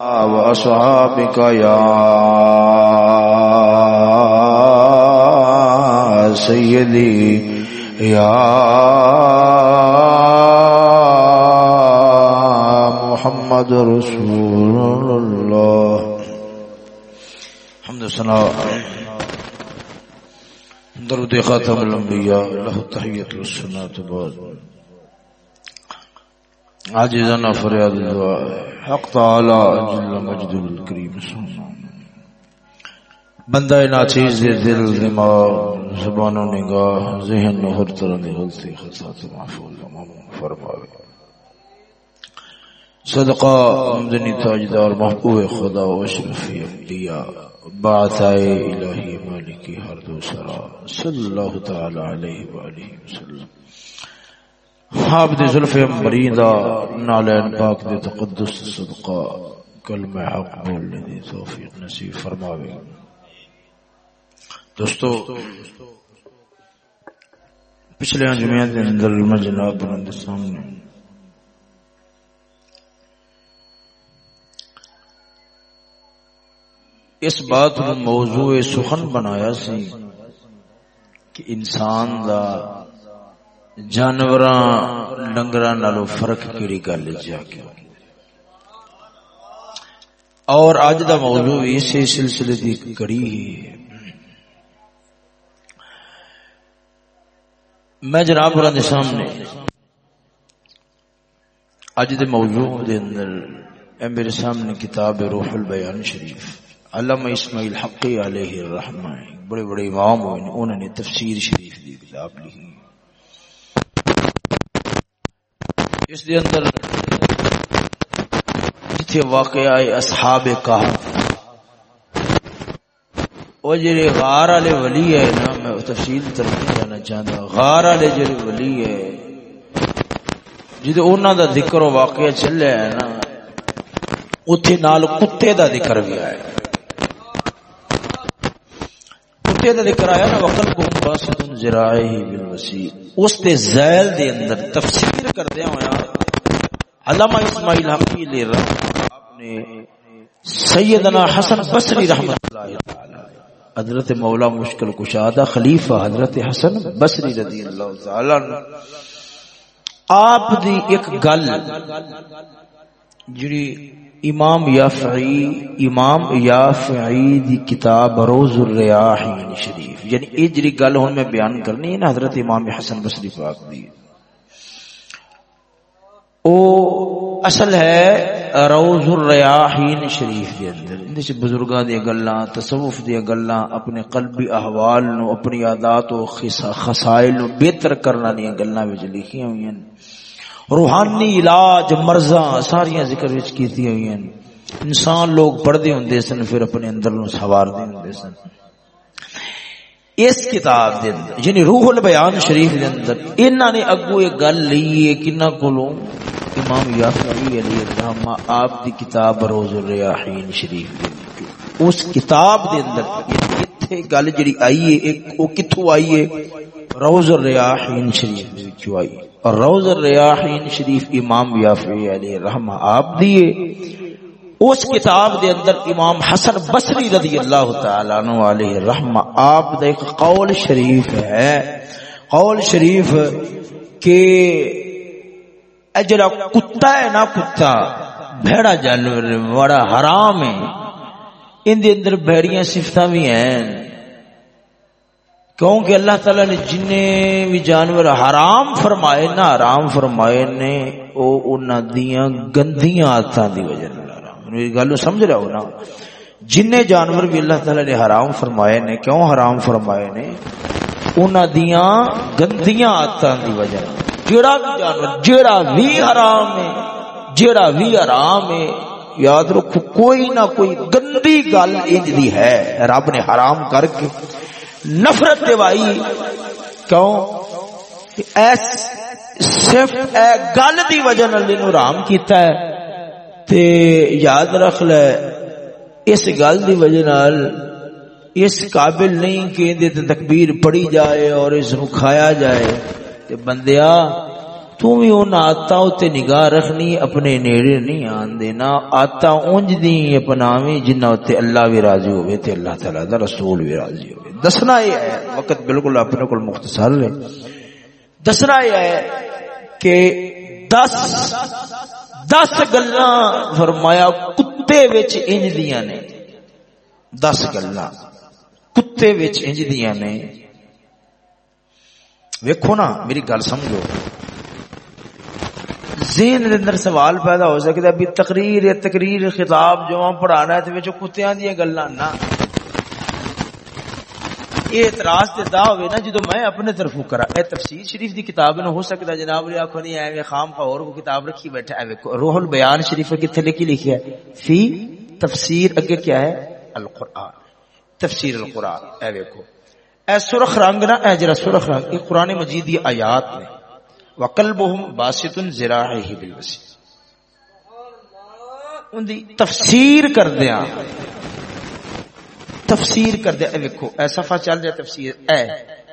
وأصحابك يا سيدي يا محمد رسول الله. حمد سنا درود خاتم الانبیاء له تحیت للسنات بعد عاجزنا فریاد دعا. حق تعالی جل مجد الکریم. بندہ ناچیز دے دل، دماغ زبان و نگاہ، ذہن و ہر طرح دی غلطی خطا تو معفول مامون فرماوے. صدقہ مدنی تاجدار محبوب خدا و اشرفی انبیاء بعث الہی مالکی ہر دوسرا صلی اللہ تعالی علیہ وآلہ وسلم آپ دے ظلف مریضا نالین پاک دے تقدس صدقہ، کلمہ حق بولنے دی توفیق نصیب فرماوے۔ دوستو، پچھلے انجمیت دے اندر میں جناب بلند سامنے۔ اس بات موضوع سخن بنایا سی کہ انسان دا جانور ڈنگر نالو فرق کیڑی گل جا کے؟ اور اج دا موضوع اسی سلسلے دی کڑی ہے۔ میں جناب دے سامنے اج دے موضوع دے اندر اے میرے سامنے کتاب روح البیان شریف، علامہ اسماعیل حقی علیہ الرحمہ بڑے بڑے امام ہوئے، انہوں نے تفسیر شریف دی کتاب لکھی۔ اس دے اندر جتھے واقعہ ہے، اصحاب کہف او جڑے غار والے ولی ہے نا، میں تفصیل طرف جانا چاہتا غار والے جڑے ولی ہے، جدے انہاں دا ذکر و واقعہ چلیا ہے نا، اوتھے نال کتے دا ذکر بھی آیا کتے دا ذکر آیا نا وقت کو باسط ذرائع بالوسیع اس دے زیل دے اندر تفسیر کردے ہویا علامہ اسماعیل حقی لے آپ نے سیدنا حسن بصری رحمت اللہ تعالی۔ حضرت مولا مشکل کشادہ خلیفہ حضرت حسن بصری رضی اللہ تعالی آپ دی ایک گل، جڑی امام یافعی امام یافعی دی کتاب روز الریاحین شریف. یعنی یہ جڑی گل ہن میں بیان کرنی ہے نا حضرت امام حسن بصری پاک دی. او اصل ہے روز الریاحین شریف دے اندر. اندے چ بزرگاں دی گلاں، تصوف دی گلاں، اپنے قلبی احوال نو، اپنی عادات و خصائل نو بہتر کرنا دی گلاں وچ لکھیاں ہوئی ہیں روحانی علاج، مرضاں ساریاں ذکر وچ کیتی ہوئی ہیں۔ انسان لوگ پڑھدے ہوندے سن، پھر اپنے اندر نو سوار دے ہوندے سن۔ اس کتاب دے اندر یعنی روح البیان شریف دے اندر، انہاں نے اگو ایک گل لئی ہے کنہ کولوں امام یافعی علیہ الرحمہ آپ دی کتاب روز الریاحین شریف دے اس کتاب دے اندر یعنی یعنی ایتھے گل جڑی آئی ہے، ایک او کتھوں آئی ہے؟ روز الریاحین شریف دے وچوں آئی۔ اور روز الریاحین شریف امام یافعی علیہ الرحمہ، آپ دیے اس کتاب دے اندر امام حسن بصری رضی اللہ تعالی عنہ علیہ الرحمہ، آپ دا ایک قول شریف ہے۔ قول شریف کہ اجرا کتا ہے نا کتا، بھیڑا جانور بڑا حرام ہے۔ ان دے اندر بھیڑیاں صفتاں بھی ہیں۔ کیونکہ اللہ تعالی نے جن بھی جانور حرام فرمائے نا حرام فرمائے نے او انہاں دیاں گندیاں عادتاں دی وجہ نال حرام۔ گل سمجھ رہے ہو نا؟ جن جانور بھی اللہ تعالی نے حرام فرمائے نے، کیوں حرام فرمائے نے؟ انہاں دیاں گندیاں عادتاں دی وجہ جیڑا بھی جانور، جیڑا بھی حرام ہے، جیڑا بھی حرام ہے یاد رکھو، کوئی نہ کوئی گندی گل انج دی ہے، رب نے حرام کر کے۔ نفرت دیوائی کیوں؟ ایس صرف اے گل دی وجہ نال اینو حرام کیتا ہے۔ تے یاد رکھ لے، اس گل دی وجہ نال اس قابل نہیں کہ تے تکبیر پڑھی جائے اور اس نو کھایا جائے۔ تے بندیا تو بھی ان آتا تے نگاہ رکھنی، اپنے نیڑے نہیں آن دینا۔ آتا اونج دی اپناویں جنہ تے اللہ بھی راضی ہوئے تے اللہ تعالیٰ دا رسول بھی راضی ہوئے۔ دسنا یہ ہے، وقت بالکل اپنے کو مختصر ہے۔ دسنا یہ ہے کہ دس دس گلا فرمایا کتے وچ انج دیاں نے۔ دس گلا کتے وچ انج دیاں نے۔ ویکھو نا، میری گل سمجھو۔ ذہن دے اندر سوال پیدا ہو سکتا ہے بھی تقریر یا تقریر خطاب جو پڑھانا ہے تے کتیاں دی گلاں نہ یہ اعتراض تے دا ہوئے نا جدو میں اپنے طرفوں کرا۔ اے تفسیر شریف دی کتاب نو ہو سکتا جناب نے آکھو نہیں اے خام کا اور کو کتاب رکھی بیٹھا ہے۔ روح البیان شریف کتنے لکھی لکھی ہے؟ فی تفسیر اگے کیا ہے؟ القرآن۔ تفسیر القرآن اے ویکھو اے سرخ رنگ نا، اے جرا سرخ رنگ، یہ قرآن مجید دی آیات نے۔ وقلبهم باسط ذراعه بالوسیع۔ ان دی تفسیر کر دیا۔ تفسیر کر دیا۔ اے ویکھو، اے صفحہ چل جائے تفسیر۔ اے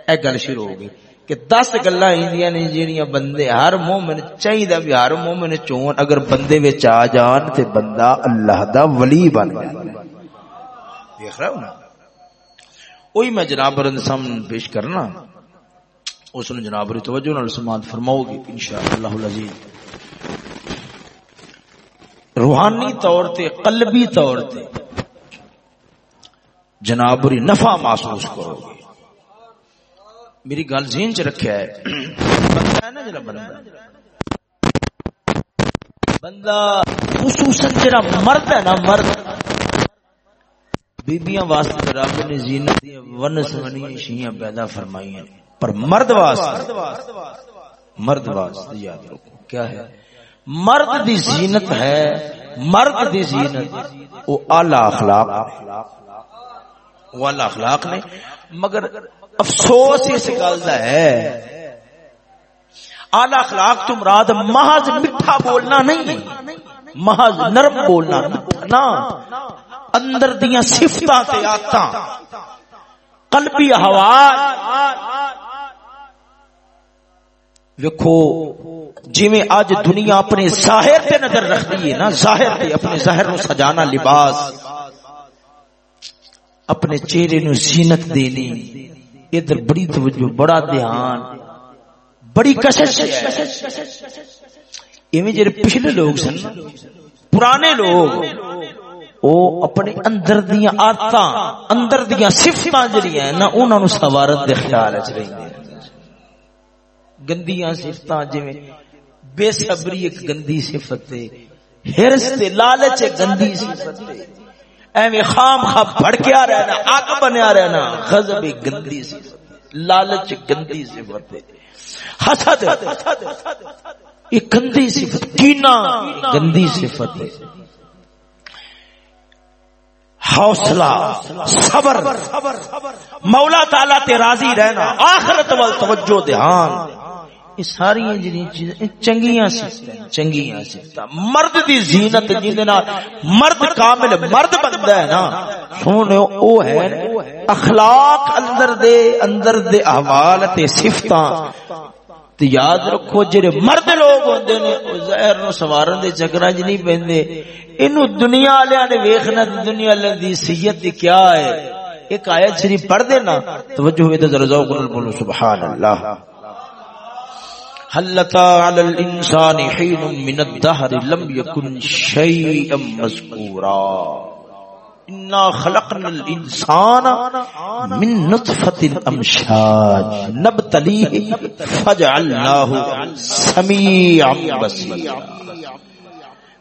اے گل شروع ہو گئی کہ دس گلا ایندیاں نے جیڑیاں بندے، ہر مومن چاہیے بھی، ہر مومن چون اگر بندے وچ آ جان تے بندہ اللہ دا ولی بن جائے۔ دیکھ رہا ہو نا؟ وہی میں جناب سامنے پیش کرنا۔ اس نے جناب ری توجہ نال سماعت فرماؤ گی انشاءاللہ العزیز۔ روحانی طور تے قلبی طور تے جناب ری نفع محسوس کرو گے میری گل ذہن چ رکھیا ہے۔ بندہ ہے نا جڑا بندہ؟ بندہ خصوصاً جڑا مرد ہے نا مرد۔ بیبیاں واسطے رب نے زینت دی ون سونی شیاں پیدا فرمائی ہیں پر مرد واسطے۔ مرد واسطے یاد رکھو۔ کیا ہے؟ مرد دی زینت ہے، مرد دی زینت۔ وہ اعلی اخلاق وہ اعلی اخلاق نے۔ مگر افسوس اس گل کا ہے۔ اعلی اخلاق تو مراد محض میٹھا بولنا نہیں۔ محض نرم بولنا نہ۔ اندر دیا سفت قلبی حواس ویکھو جی اج دنیا اپنے ظاہر تے نظر رکھتی ہے نا، ظاہر تے اپنے ظاہر نو سجانا لباس۔ اپنے چہرے نو زینت دینی۔ ادھر بڑی توجہ، بڑا دھیان۔ بڑی کشش ایویں جڑے پچھلے لوگ سن پرانے لوگ، او اپنے اندر دیاں عادتاں اندر دیاں صفتاں جڑیاں نا، انہاں نو سوارت دے خیال وچ رہندے گندیاں صفتاں جویں بے صبری ایک گندی صفت ہے۔ ہرس تے لالچ ایک گندی صفت ہے۔ ایویں خام خام بھڑکیا رہنا اگ بنیا رہنا، غضب ایک گندی صفت لالچ گندی صفت ہے۔ حسد، ایک گندی صفت کینا گندی صفت ہے۔ حوصلہ صبر۔ مولا تعالی تے راضی رہنا آخرت وال توجہ دھیان یہ ساری چیزیں چنگیاں سفتیں چنگیاں سفتیں مرد دی زینت جن مرد کامل مرد بنتا ہے نا۔ سونے او ہے اخلاق اندر دے اندر دے احوال تے سفتاں تے یاد رکھو، جڑے مرد لوگ ہوندے نے، او ظاہر نو سوارن دے چکراں وچ نہیں پیندے اینو دنیا والےاں نے ویکھنا دنیا والے دی سیت دی کیا ہے؟ ایک آیت شریف پڑھ دینا۔ توجہ ہوئے تے ذرا ذوق نال بولو سبحان اللہ حلتا على الانسان حين من الدهر لم يكن شيئا مذكورا انا خلقنا الانسان من نطفه امشاج نبتليه فجعلناه سميعا بصيرا۔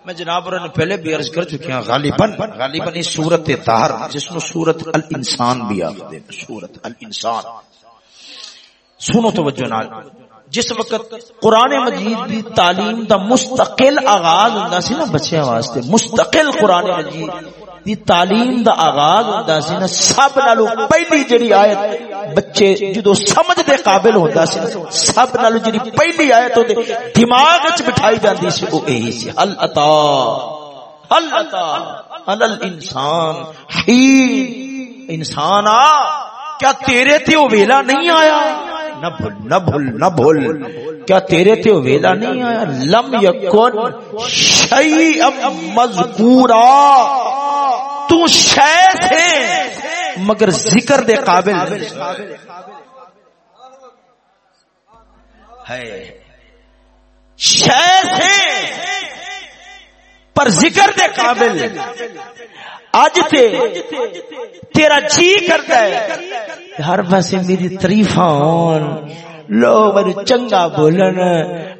میں جناب نے پہلے بھی عرض کر چکے ہیں، غالباً غالباً اس صورت طاہر، جس میں صورت الانسان بھی آخر صورت الانسان۔ سنو توجہ نال، جس وقت قرآن مجید دی تعلیم دا مستقل آغاز ہوندا سی نا، بچیاں واسطے، مستقل قرآن مجید دی تعلیم دا آغاز ہوندا سی نا، سب نالو پہلی جڑی آیت بچے جدو سمجھ دے قابل ہوندا سی سب نالو جڑی پہلی آیت ہوندے دماغ وچ بٹھائی جاندی سی او یہی سی، ہل عطا ہل عطا علی الانسان ہی انسان آ کیا تیرے تے او ویلا نہیں آیا؟ نہ بھول نہ بھول نہ بھول کیا تیرے تے ویلا نہیں آیا؟ لم یکن شیئا مذکورا۔ تو شے تھے مگر ذکر دے قابل ہے شے تھے پر ذکر دے قابل اج تے تیرا جی کرتا ہے۔ ہر پاسے میری تریفاں ہون۔ لوگ میرے چنگا بولن۔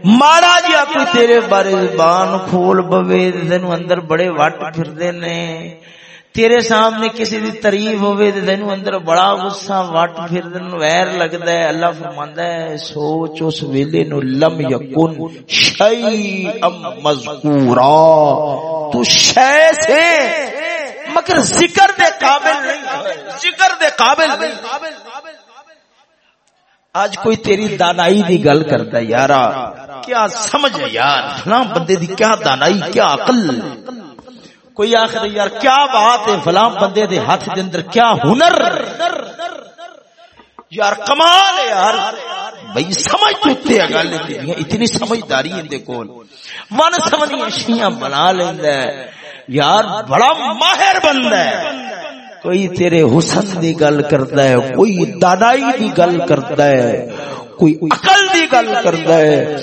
مارا جیا کوئی تیرے بارے زبان کھول بوے تینو اندر بڑے وٹ پھردے نے۔ تیرے سامنے کسی دی تعریف ہوے تے تینو اندر بڑا غصہ وٹ پھر دن ویر لگدا ہے۔ اللہ فرماندا ہے، سوچ اس ویلے نو لم یکن شیء ام مذکورا۔ تو شے سے مگر ذکر دے قابل نہیں. ذکر دے قابل نہیں. آج کوئی تیری دانائی دی گل کرتا یارا. کیا سمجھ یار؟ فلاں بندے دی کیا دانائی، کیا عقل؟ کوئی آخر یار، کیا بات ہے؟ فلاں بندے دے ہاتھ دے اندر کیا ہنر؟ یار، کمال ہے، یار. بھائی، سمجھ تو تے گل اتنی سمجھداری اندے کول۔ من سمجھیاں شیاں بنا لیندا ہے۔ یار، بڑا ماہر بندہ ہے۔ کوئی تیرے حسن دی گل کرتا ہے، کوئی دانائی دی گل کرتا ہے، کوئی عقل دی گل کرتا ہے،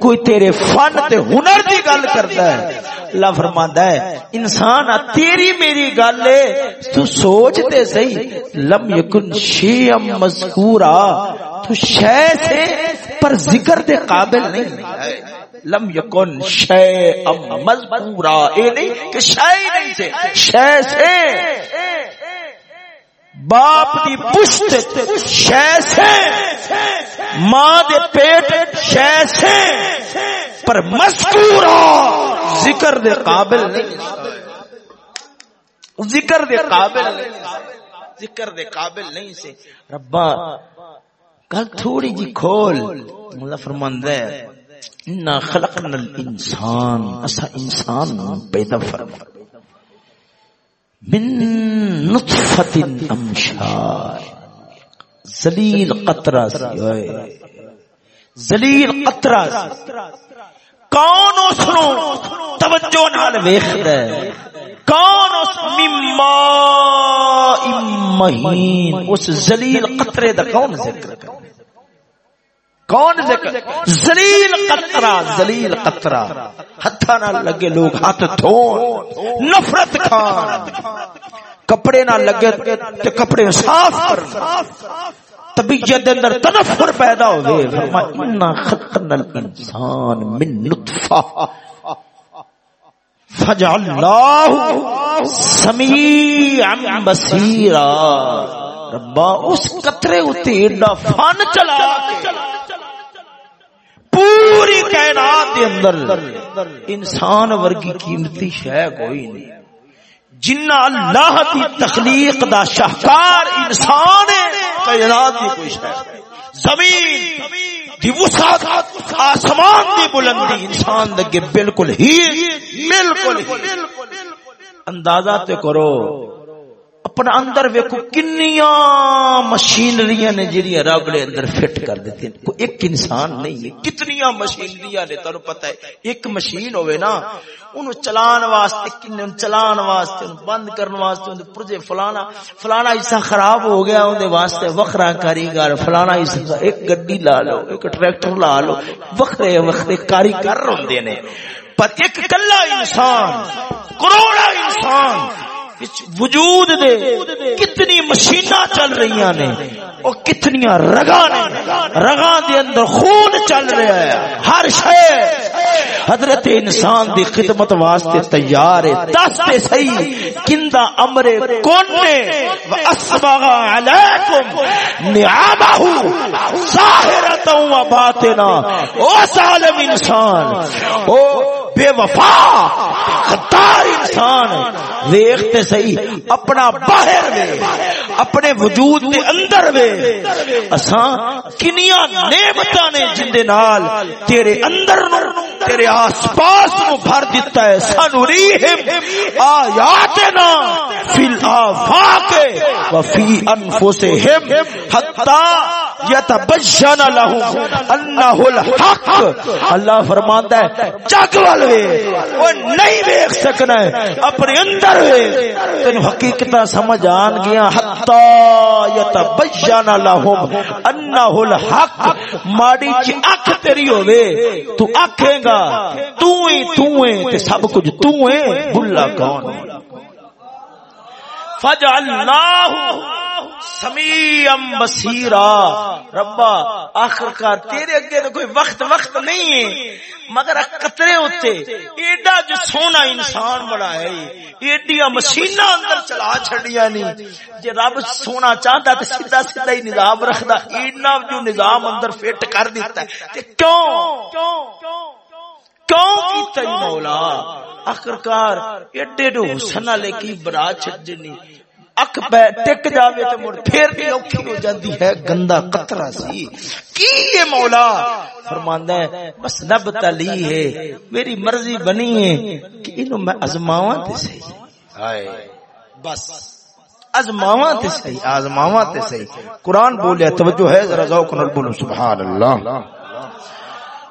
کوئی تیرے فن تے ہنر دی گل کرتا ہے۔ اللہ فرماندا ہے، انسان تیری میری گل ہے، تو سوچ تے صحیح، لم یکن شیء مذکورا۔ تو شے سے پر ذکر دے قابل نہیں ہے۔ لم یکن شیء مذکورا اے نہیں کہ شے نہیں سے شے سے۔ باپ دی پشت شے سے، ماں دے پیٹ شے سے، پر مذکورا، ذکر دے قابل نہیں۔ ذکر دے قابل ذکر دے قابل نہیں سے۔ ربا، کل تھوڑی جی کھول اللہ فرماندا ہے انا خلقنا الانسان اسا انسان پیدا فرما۔ من نطفت امشار زلیل قطرہ سی زلیل قطرہ سی کون اس نو توجہ نال ویکھدا ہے؟ کون اس مما مہین؟ اس ذلیل قطرے دا کون ذکر کرے؟ کون ذکر؟ ذلیل قطرہ ذلیل قطرہ۔ ہتھاں نال لگے لوگ ہاتھ دھون نفرت کھان۔ کپڑے نہ لگے تے کپڑے صاف کرنا طبیعت اندر تنفر پیدا ہوئے۔ فرمایا خلقنا الانسان من نطفہ۔ فجعلناه سميعا بصيرا ربا اس قطرے اتے ایڈا فن چلا پوری کائنات دے اندر انسان ورگی قیمتی شے کوئی نہیں۔ جنہ اللہ کی تخلیق دا شاہکار انسان ہے، کائنات دی کوئی شے زمین دی وسعت، آسمان دی بلندی انسان دے بالکل ہی، بالکل اندازہ تے کرو اپنا اندر ویکو کنیاں مشینریاں نے جڑی رب نے اندر فٹ کر دیتی ہیں۔ کوئی ایک انسان نہیں ہے۔ کتنیاں مشینریاں نے تانوں پتہ ہے۔ ایک مشین ہوے نا، اونوں چلان واسطے کنے چلان واسطے بند کرن واسطے اون پرجے فلانا فلانا حصہ خراب ہو گیا اون دے واسطے وکھرا کاریگر، فلانا حصہ ایک گڈی لا لو، ایک ٹریکٹر لا لو، وکھرے وکھرے کاریگر ہوندے نے۔ پر ایک کلا انسان، کروڑا انسان وجود دے کتنی مشینہ چل رہی نے، اور کتنی رگا نے۔ رگا دے اندر خون چل رہا ہے، ہر شے۔ حضرت انسان دی خدمت واسطے تیار ہے دس تے صحیح کندا امر کون نے اسبغ علیکم نعمہ ظاہرۃ و باطنا، او ظالم انسان، او بے وفا، غدار انسان دیکھتے صحیح، اپنا باہر وے، اپنے وجود دے اندر وے، اساں کنیاں نعمتاں نے جن دے نال تیرے اندر نو تیرے آس پاس نو بھر دیتا ہے سنریہم آیاتنا فی الافاق و فی انفسہم، حتی یتبشن لهم انه الحق۔ اللہ فرماتا ہے، جگ ول وہ نہیں ویکھ سکنا ہے، اپنے اندر ویکھ تینو حقیقت سمجھ آن گیا حتا یتبشن لهم انه الحق۔ ماڑی چ اکھ تیری ہوے تو آکھے گا تو تے سب کچھ تو ہے کون ہے فجعلناه سمیعم بصیرا ربا آخر کار تیرے اگے تو کوئی وقت وقت نہیں ہے مگر قطرے ہوتے ایڈا جو سونا انسان بڑا ہے ایڈیا مشیناں اندر چلا چھڑیا نہیں جے رب سونا چاہتا تے سیدھا سیدھا ہی نظام رکھدا ایڈا جو نظام اندر فٹ کر دیتا ہے تے کیوں کیوں کیتا مولا؟ آخرکار ایڈے حسن والے کی اک پہ ٹک جاوے تو مڑ پھر بھی اوکھی ہو جاندی ہے گندا قطرہ سی۔ کی یہ مولا؟ فرماندا ہے بس نب تلی ہے میری مرضی بنی ہے کہ انہوں میں ازماواں تے صحیح۔ ہائے۔ بس ازماواں تے صحیح ازماواں تے صحیح۔ قرآن بولیا توجہ ہے ذرا ذوق نال بولو سبحان اللہ۔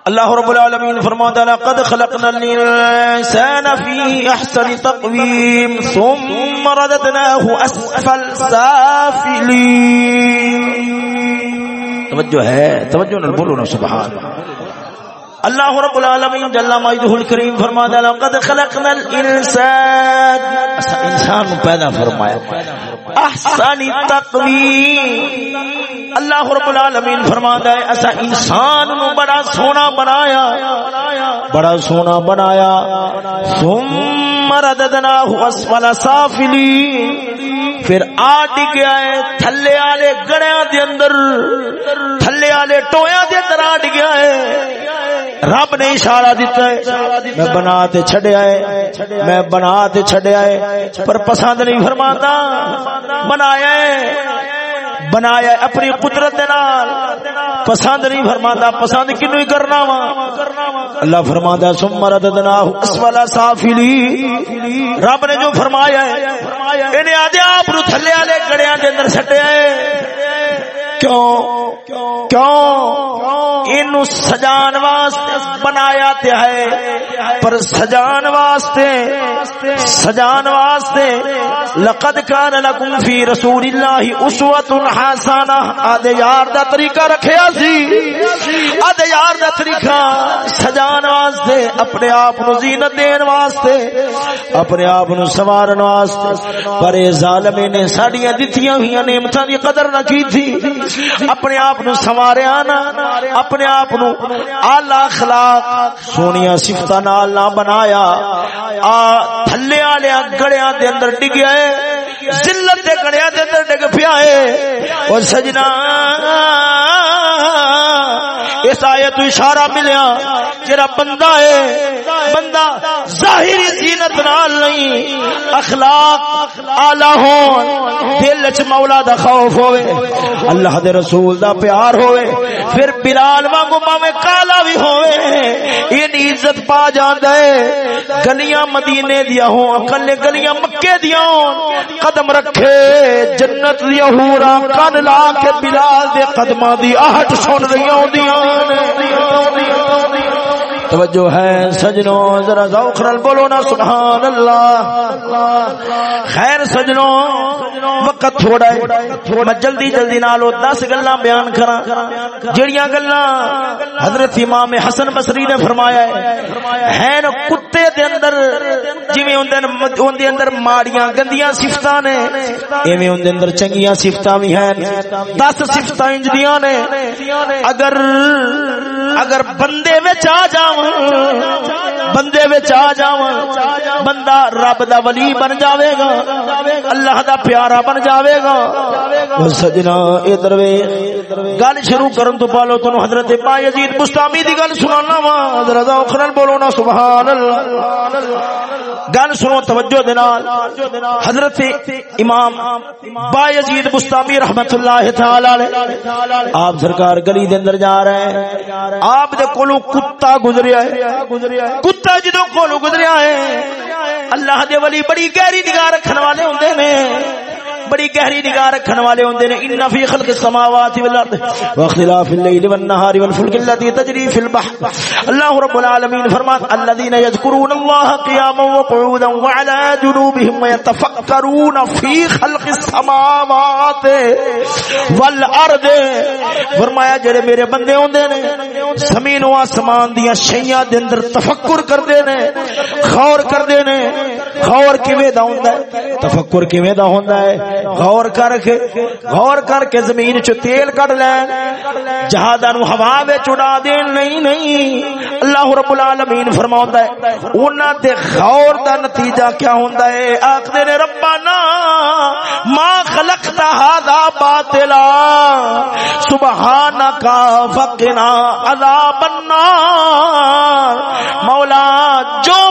اللہ رب العالمین فرماتا ہے قد خلقنا الانسان في احسن تقویم ثم رددناه اسفل سافلین توجہ ہے، توجہ نہ بولو نا سبحان اللہ. رب العالمین جل مجدہ الکریم فرماتا ہے، لقد خلقنا الانسان انسان پیدا فرمایا. احسن تقویم اللہ رب العالمین فرماندا ہے اسا انسان نو بڑا سونا بنایا، بڑا سونا بنایا۔ ثم رددناه اسفل سافلین۔ پھر آ ڈگیا ہے، تھلے والے گڑیاں دے اندر، تھلے والے ٹویاں دے اندر آ ڈگیا ہے۔ رب نے اشارہ دیتا ہے، میں بنا تے چھڈیا ہے، میں بنا تے چھڈیا ہے۔ پر پسند نہیں فرماندا بنایا ہے۔ بنایا اپنی قدرت نال۔ پسند نہیں فرماندا، پسند کینو ہی کرنا وا۔ اللہ فرماندا، ثم رددناه اسفل سافلی رب نے جو فرمایا ہے، انہیں آدھے آپ نو تھلے والے گڑیاں دے اندر سٹیا ہے۔ کیوں؟ کیوں؟ اینو سجان واسطے بنایا تے ہے، پر سجان واسطے سجان واسطے لقد کان لکم فی رسول اللہ اسوۃ حسنہ۔ آدے یار دا طریقہ رکھیا سی۔ آدے یار دا طریقہ سجان واسطے، اپنے آپ نو زینت دین واسطے، اپنے آپ نو سوارن واسطے۔ پر اے ظالم نے ساڈیاں دتیاں ہوئیاں نعمتاں دی قدر نہ کی تھی۔ اپنے آپ نو سواریا نا اپنے آپ نو اعلی اخلاق، سونیا صفتاں نال نہ بنایا۔ آ، تھلے والے گڑیاں دے اندر ڈگیا ہے، ذلت دے گڑیاں دے اندر ڈگ پیا ہے۔ او سجنا، اس آیت اشارہ ملیا، جڑا بندہ ہے، بندہ ظاہری زینت نال نہیں، اخلاق اعلی ہون، دے دل وچ مولا دا خوف ہوے اللہ دے رسول دا پیار ہوے پھر بلال وانگو باویں کالا بھی ہوے این عزت پا جاندا ہے۔ گلیاں مدینے دیاں ہوں کلے گلیاں مکے دیاں ہوں۔ قدم رکھے جنت دیاں ہورا، کن لا کے بلال دے قدماں دی آہٹ سن رہی ہوندیاں توجہ ہے، سجنوں، ذرا ذوق نال بولو نا سبحان اللہ خیر سجنوں، وقت تھوڑا ہے۔ میں جلدی جلدی نال 10 گلاں بیان کراں۔ جڑیاں گلاں حضرت امام حسن بصری نے فرمایا ہے، ہیں کتے دے اندر، جویں اون دے اندر ماڑیاں گندیاں صفتاں نے، ایویں اون دے اندر چنگیاں صفتاں بھی ہیں۔ 10 صفتاں انجدیاں نے۔ اگر اگر بندے وچ آ جاواں بندے وچ آ جاواں بندہ رب دا ولی بن جاوے گا اللہ دا پیارا بن جاوے گا۔ او سجنا ادھر وے۔ گل شروع کرن تو پہلو تنو حضرت با یزید مستامی دی گل سنانا وا ذرا نال بولو نا سبحان اللہ۔ گل سنو توجہ دے نال۔ حضرت امام با یزید مستامی رحمتہ اللہ تعالی علیہ۔ آپ سرکار گلی دے اندر جا رہے ہیں۔ آپ دے کولوں کتا گزریا ہے۔ کتا جدو کولوں گزریا ہے، اللہ دے ولی بڑی گہری نگاہ رکھن والے ہوندے نے بڑی گہری نگاہ رکھن والے ہوندے نے ان فی خلق السماوات والارض واختلاف الليل والنهار والفلك التي تجري في البحر اللہ رب العالمین فرماتا، الذين يذكرون الله قياما وقعودا وعلى جنوبهم ويتفكرون في خلق السماوات والارض فرمایا، جڑے میرے بندے ہوندے نے، زمین و آسمان دیاں شیاں دے اندر تفکر کردے نے، غور کردے نے، غور کیویں دا ہوندا ہے؟ تفکر کیویں دا ہوندا ہے؟ غور کر کے غور کر کے زمین چ تیل کڈ لین جہازاں نو ہوا وچ اڑا دین نہیں نہیں۔ اللہ رب العالمین فرماوندا ہے انہاں تے غور دا نتیجہ کیا ہوندا ہے؟ آکھدے نے، ربانا، ما خلقت هذا باطلا۔ سبحانك فقنا عذاب النار۔ مولا، جو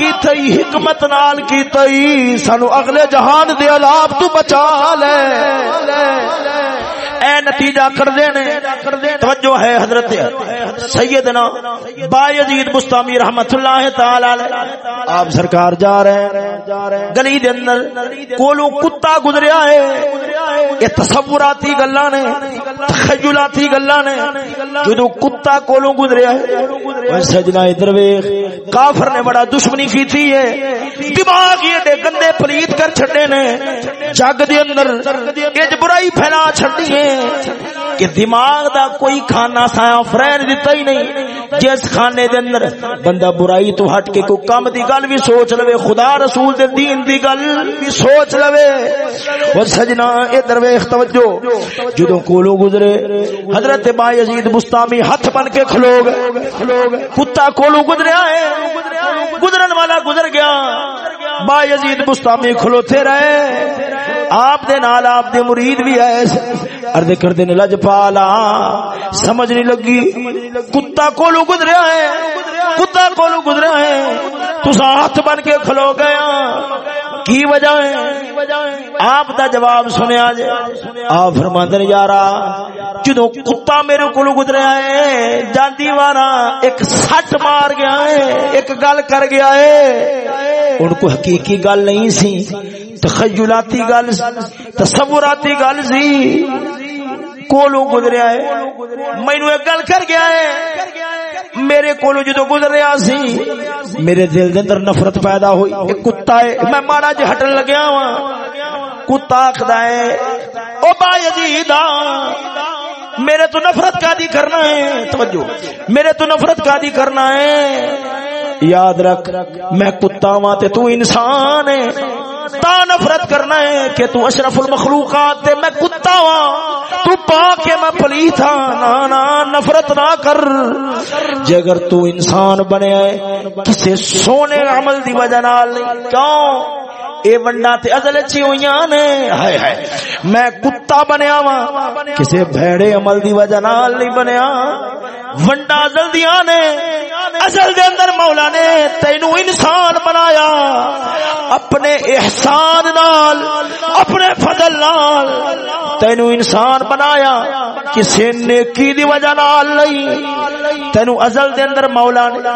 پیدا کی حکمت نال کی سانو اگلے جہان دے عذاب تو بچا لے۔ اے نتیجہ کر دینے۔ توجہ ہے حضرت سیدنا بایزید مستامی رحمت اللہ تعالی آپ سرکار جا رہے ہیں۔ گلی دے اندر کولو کتا گزریا ہے۔ یہ تصوراتی گلاں نے، تخیلاتی گلاں نے۔ جدو کتا کولو گزریا ہے۔ سجنا ادھر ویکھ۔ کافر نے بڑا دشمنی کی ہے؟ دماغ یہ دے گندے پلیت کر چھڈے نے۔ جگ دے اندر اج برائی پھیلا چھڈی ہے کہ دماغ دا کوئی کھانا سایا فرین دیتا ہی نہیں۔ جس کھانے دے اندر بندہ برائی تو ہٹ کے کوئی کم دی گل بھی سوچ لوے، خدا رسول دے دین دی گل بھی سوچ لوے۔ اور سجنا اے درویخ توجہ۔ جدو کولو گزرے، حضرت با یزید مستامی ہاتھ بن کے کھلو گئے۔ کتا کولو گزریا ہے۔ گزرن والا گزر گیا۔ با یزید مستامی کھلوتے رہے۔ آپ دے نال آپ دے مرید بھی آئے ارد کردے نے، لج پالا، سمجھ نہیں لگی۔ کتا کولو گزریا ہے۔ کتا کولو گزریا ہے۔ تسا ہاتھ بن کے کھلو گیا کی وجہ ہے؟ آپ دا جواب سنیا جے۔ آپ فرماندے نے یارا، جدوں کتا میرے کول گزریا ہے، جاندی وارا ایک سٹ مار گیا ہے، ایک گل کر گیا ہے۔ ان کو حقیقی گل نہیں سی، تخیلاتی گل، تصوراتی گل سی۔ کولو گزریا ہے۔ مینو ایک گل کر گیا ہے۔ میرے کولو جدو گزر رہا سی، میرے دل دے اندر نفرت پیدا ہوئی۔ ایک کتا ہے، میں مارا جی ہٹن لگیا وا کتا آخد ہے، او با یزید میرے تو نفرت کا دی کرنا ہے؟ توجہ۔ میرے تو نفرت کا دی کرنا ہے؟ یاد رکھ، میں کتا وا تے تو انسان ہے۔ تا نفرت کرنا ہے کہ تو اشرف المخلوقات تے میں کتا ہاں تو پا کے میں پلیت ہاں نا نا، نفرت نہ کر۔ جے اگر تو انسان بنے ہے کسے سونے عمل دی وجہ نال نہیں۔ کیوں؟ اے ونڈا تے ازل اچھی ہویاں نے۔ ہائے ہائے۔ میں کتا بنیا وا کسے بھڑے عمل دی وجہ نال نہیں بنیا ونڈا ازل دیاں نے۔ ازل دے اندر مولا نے تینو انسان بنایا۔ اپنے احسان احسان نال، اپنے فضل نال۔ تینو انسان بنایا کسی نیکی دی وجہ نال نہیں۔ تینو ازل دے اندر مولا نے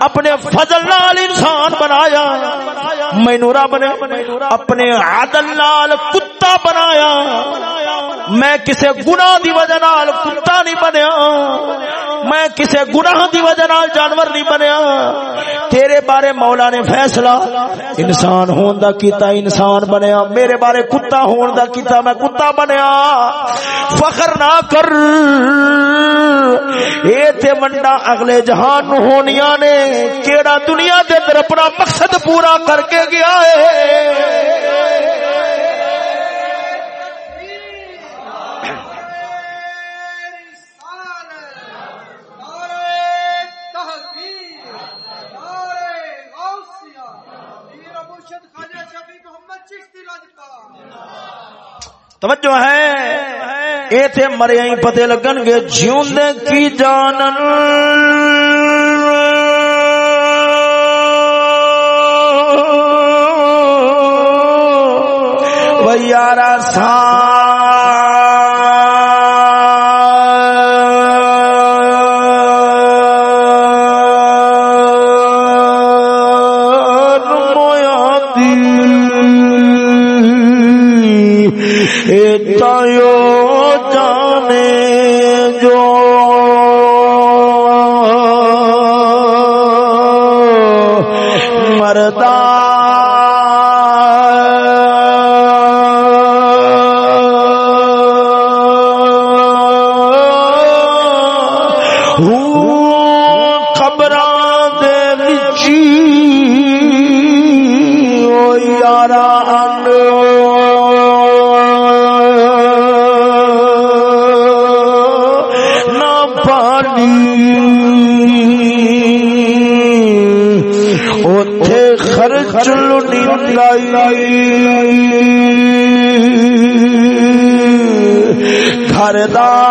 اپنے فضل نال انسان بنایا۔ مینو رب نے اپنے عدل نال کتا بنایا۔ میں کسے گناہ دی وجہ نال کتا نہیں بنیا۔ میں کسے گناہ دی وجہ نال جانور نہیں بنیا۔ تیرے بارے مولا نے فیصلہ، انسان ہون دا کیتا انسان بنیا۔ میرے بارے کتا ہون دا کیتا میں کتا بنیا۔ فخر نہ کر۔ اے تے منڈا اگلے جہان نو ہونیاں نے، کیڑا دنیا دے اندر اپنا مقصد پورا کر کے گیا ہے۔ توجہ ہے؟ اے تے مریا ہی پتے لگن گے جیون کی جانن۔ یارا سان۔ سجدہ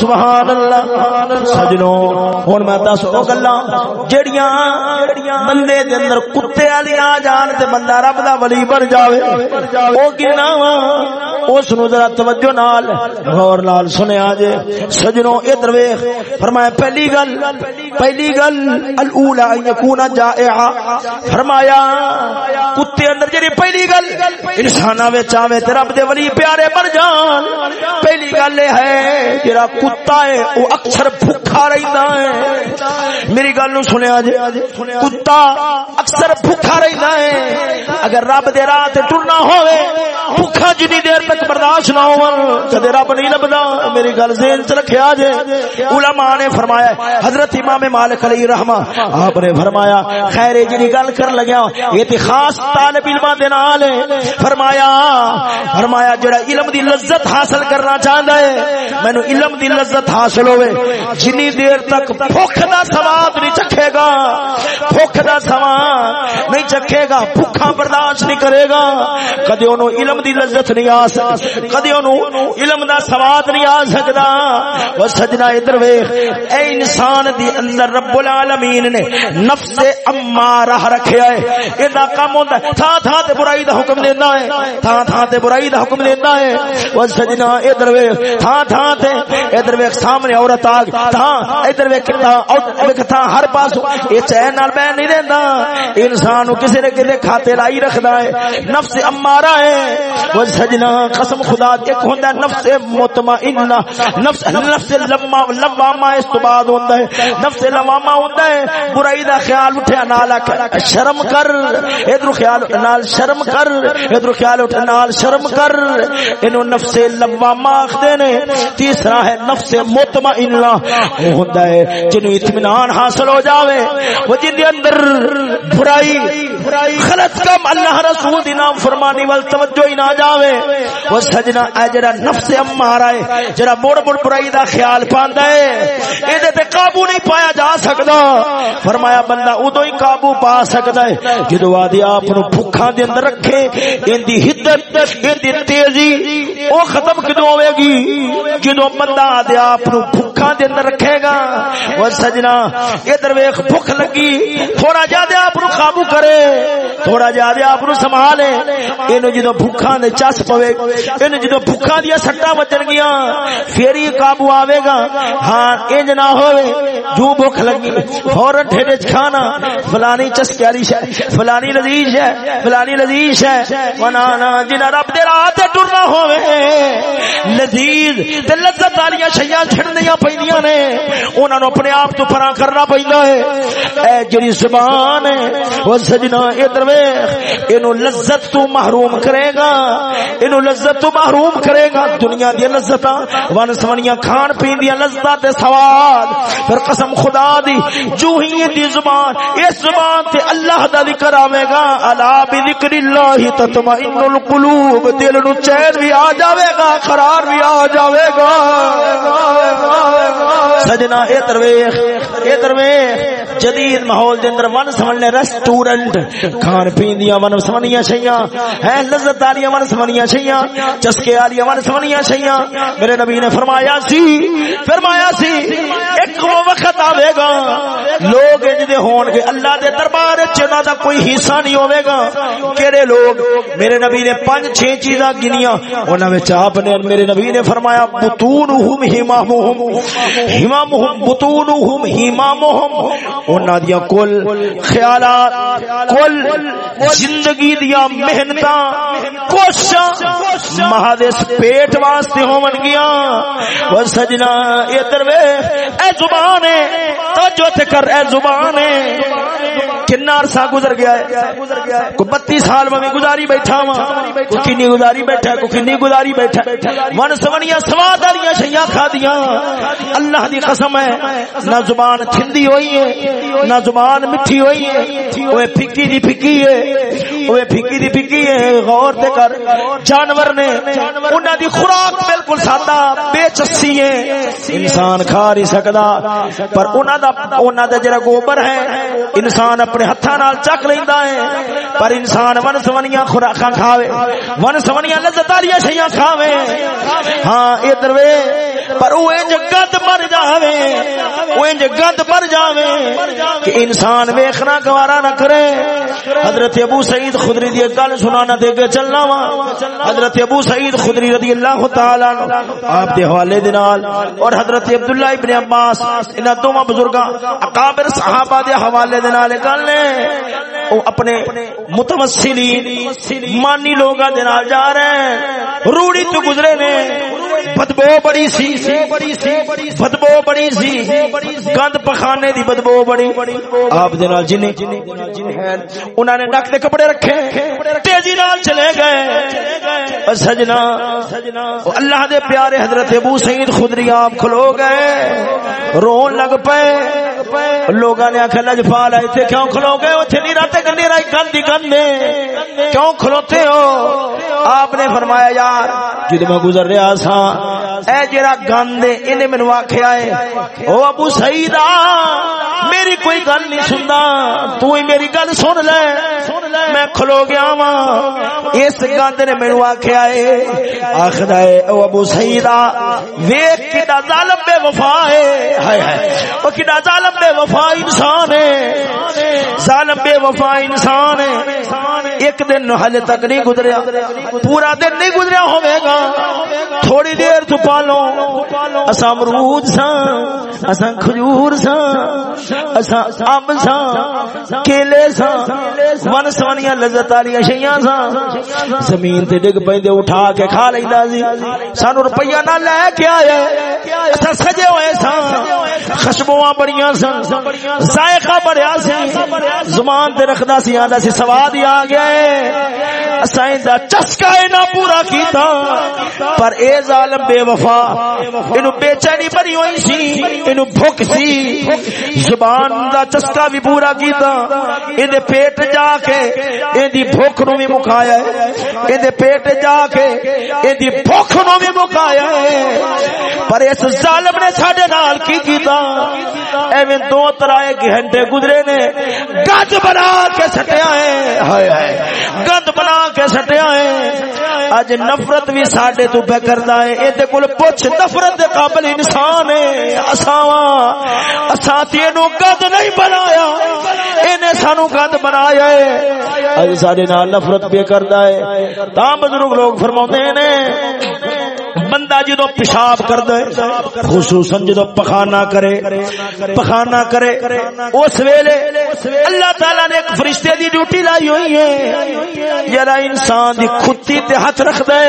سبحان اللہ سجنو، ہن میں دس او گلاں، جڑیاں، بندے دے اندر کتے والی آ جان تے بندہ رب دا ولی بن جاوے۔ او گنا اس نو ذرا توجہ نال، غور نال سنیا جے۔ سجنو ادھر ویکھ، فرمایا، پہلی گل پہلی گل الاولى ان يكون جائعا۔ فرمایا، کتے اندر جڑی پہلی گل، انساناں وچ آوے تے رب دے ولی پیارے بن جان۔ پہلی گل ہے، جڑا کتا ہے او اکثر بھوکا رہندا ہے۔ میری گل نو سنیا جے، کتا اکثر بھوکا رہندا ہے۔ اگر رب دے راہ تے ٹرنا ہوے بھوکا جنی دیر تک برداشت نہ ہو کدے رب نہیں لبدا میری گل ذہن چ رکھیا جے۔ علماء نے فرمایا، حضرت امام مالک علیہ رحمہ آپ نے فرمایا، خیر جی گل کر لگیا یہ تے خاص طالب علم دے نال فرمایا فرمایا، جڑا علم دی لذت حاصل کرنا چاہندا ہے، مینوں علم دی لذت حاصل ہوے جنی دیر تک بھوک دا سواد نہیں چکھے گا، بھوک دا سواد نہیں چکھے گا بھوکا برداشت نہیں کرے گا۔ کدی اونوں علم دی لذت نہیں آ کدی اونوں علم دا سواد نہیں آ سکدا؟ او سجنا ادھر ویکھ، اے انسان دی اندر رب العالمین نے نفس امارہ رکھیا ہے۔ اے دا کام ہوندا ہے تھا تھا تے برائی دا حکم دیندا ہے۔ تھا تھا تے برائی دا حکم دیندا ہے۔ او سجنا ادھر ویکھ تھا تھا تے ادھر ویکھ، سامنے عورت آ تھا ادھر ویکھ ویکھ تھا ہر پاس اے چین نال بہن نہیں دیندا انسان کسی نے کسی کھاتے لائی رکھدا ہے۔ نفس امارہ ہے۔ او سجنا قسم خدا ایک ہوندا ہے، نفس مطمئنہ، نفس نفس لما لواما اس تو بعد ہوندا ہے، نفس لواما ہوندا ہے، برائی دا خیال اٹھیا، نال شرم کر، ادھر خیال نال شرم کر، ادھر خیال اٹھ نال شرم کر۔ اینو نفس لواما آکھدے نے، تیسرا ہے نفس مطمئنہ ہوندا ہے، جنوں اطمینان حاصل ہو جاوے وہ جن دے اندر برائی، غلط کم اللہ رسول دی نام فرمانی وال توجہ ہی نہ جاوے۔ وہ سجنا اے جڑا نفس امارا ہے، جڑا مڑ مڑ برائی دا خیال پاندا ہے اے دے تے قابو نہیں پایا جا سکدا۔ فرمایا، بندہ اودوں ہی قابو پا سکدا ہے۔ جدوں آدی آپ نو بھکھاں دے اندر رکھے این دی حدت این دی تیزی، او ختم کدوں ہوے گی؟ گی جدو بندہ دے آپ بھوکا دے اندر رکھے گا وہ سجنا ادھر ویخ بھوک لگی، تھوڑا جا زیادہ آپ قابو کرے، تھوڑا جا زیادہ آپ سنبھالے۔ یہ جدو بھوکا نے چس پوے یہ جدو بھوکا دیا سٹا بچن گیا پھر ہی قابو آئے گا۔ ہاں انج نہ ہوئے جو بھوک لگی۔ فورن ٹھیرے کھانا فلانی چسکے والی فلانی لذیذ ہے فلانی لذیذ ہے منانا جنہ رب دے راہ تے ٹرنا ہوے لذیذ تے لذت والی شیاں چھڑنیاں پیندیاں نے۔ انہاں نو اپنے آپ تو پرا کرنا پیندا ہے۔ اے جڑی زبان ہے او سجنا ادھر ویکھ اینو لذت تو محروم کرے گا۔ اینو لذت تو محروم کرے گا۔ دنیا دی لذتاں، ون سونیاں کھان پین دی لذت تے سواد پھر قسم خدا دی، جو ہی دی زبان، اس زبان تے اللہ دا ذکر آوے گا۔ الا بذکر اللہ تطمئن القلوب، دل نو چین بھی آ جاوے گا، قرار بھی آ جاوے گا۔ سجنا، اے درویش اے درویش، جدید ماحول دے اندر ون سمجھنے ریسٹورنٹ کھان پین دیاں ون سمنیاں شیاں۔ ہیں لذت والیاں ون سمنیاں شیاں۔ چسکے والیاں ون سمنیاں شیاں میرے نبی نے فرمایا سی فرمایا سی، ایک وہ وقت آوے گا، لوگ انج دے ہون گے۔ اللہ دے دربار وچ انہاں دا کوئی حصہ نہیں ہوے گا۔ کیڑے لوگ؟ میرے نبی نے پانچ چھ چیزاں گنیاں۔ انہاں وچ آپ نے میرے نبی نے فرمایا، بطونہم ہمامہم۔ ہمامہم، بطونہم ہمامہم۔ انہاں دیا کل خیالات، کل زندگی دیا محنتاں کوششاں مہادس پیٹ واسطے ہون گیا وہ سجنا اے دروے، اے زبان ہے، توجہ تے کر، اے زبان ہے۔ کنا عرصہ گزر گیا ہے۔ کو بتی سال میں گزاری بیٹھا وا کو کنی گزاری بیٹھا ہے، کو کنی گزاری بیٹھا ہے۔ من سونیاں سواد والی شیاں کھادیاں۔ اللہ دی قسم ہے، نہ زبان تھندی ہوئی ہے، نہ زبان میٹھی ہوئی ہے۔ اوے پھکی دی پھکی ہے اوے پھکی دی پھکی ہے۔ غور تے کر، جانور نے انہاں دی خوراک بالکل سادہ، بے چسی ہے۔ انسان کھا نہیں سکدا، پر انہاں دا انہاں دا جڑا گوبر ہے، انسان اپنے ہاتھوں نال چک لیندا ہے۔ پر انسان ون سونیاں خوراکاں کھاوے ون سونیاں لذت والی شیاں کھاوے۔ ہاں ادھر وے، پر او انج گند مر جاوے۔ او انج گند مر جاوے کہ انسان ویکھنا گوارا نہ کرے۔ حضرت ابو سعید خدری دی گل سنانا دے کے چلنا وا۔ حضرت ابو سعید خدری رضی اللہ تعالی عنہ آپ دے حوالے دے نال اور حضرت عبداللہ ابن عباس، انہاں دوواں بزرگاں اکابر صحابہ دے حوالے دے نال گل نے او اپنے متوسلین مانی لوگاں دے نال جا رہے ہیں۔ روڑی تو گزرے نے۔ بدبو بڑی سی۔ بدبو بڑی سی۔ گند پخانے دی بدبو بڑی۔ آپ دے نال جنے انہاں نے نک دے کپڑے رکھے۔ تیزی نال چلے گئے۔ سجنا۔ اللہ دے پیارے حضرت ابو سعید خدری آپ کھلو گئے۔ رون لگ پے لوگاں نے آخر لجپال ہے تھے کیوں کھلو گئے اتنے نہیں راتے گندی رائی گندی گندے کیوں کھلوتے ہو؟ آپ نے فرمایا، یار، جد میں گزر رہا سا اے جرا ہے انہیں مینو آخیا ہے، او ابو سعید میری کوئی گل نہیں سنتا تو ہی میری گل سن لے۔ میں کھلو گیا وا اس گند نے مینو آخیا ہے آخر ہے او ابو سعید ویک کڈا ظالم بے وفا ہے ہائے ہائے، او کڈا ظالم بے وفا انسان ہے ظالم بے وفا انسان ہے ایک دن حال تک نہیں گزریا، پورا دن نہیں گزریا ہوئے گا۔ تھوڑی دیر تو پالو۔ اسا امرود سا اسا کھجور سا اسا امب سا، کیلے سا، من سونیاں لذت والی شیاں سا۔ زمین تے ڈگ پیندے اٹھا کے کھا لیندا سی۔ سانو روپیہ نہ لے کے آیا اچھا اسا سجے ہوئے سا۔ خشبواں بڑیاں سا۔ ذائقہ بڑیا سی۔ زمان تے رکھدا سی، آندا سی سواد ہی آ گیا ہے۔ اسا دا چسکا نہ پورا کیتا۔ پر اے ظالم بے وفا، اینو بے چینی بری ہوئی سی، اینو بھوک سی۔ زبان دا چسکا بھی پورا کیتا۔ این پیٹ جا کے این دی بھوک نو بھی مکایا ہے۔ این پیٹ جا کے این دی بھوک نو بھی مکایا ہے۔ پر اس ظالم نے ساڈے نال کی کیتا؟ ایویں دو ترائے گھنٹے گزرے نے۔ گند بنا کے سٹیا ہے۔ ہائے ہائے۔ گند بنا کے سٹیا ہے۔ اج نفرت بھی ساڈے تو پہ کردا ہے۔ اے تے کول پوچھ، نفرت دے قابل انسان ہے۔ اساں اساں تے نو گد نہیں بنایا۔ انہیں سانو گد بنایا ہے۔ اج سارے نال نفرت پہ کردا ہے۔ تا بزرگ لوگ فرماتے ہیں بندہ جدو پیشاب کر دے خصوصاً جدو پخانا کرے پخانا کرے، اس ویلے اللہ تعالی نے ایک فرشتے دی ڈیوٹی لائی ہوئی ہے۔ جرا انسان دی کھتی تے ہاتھ رکھ دے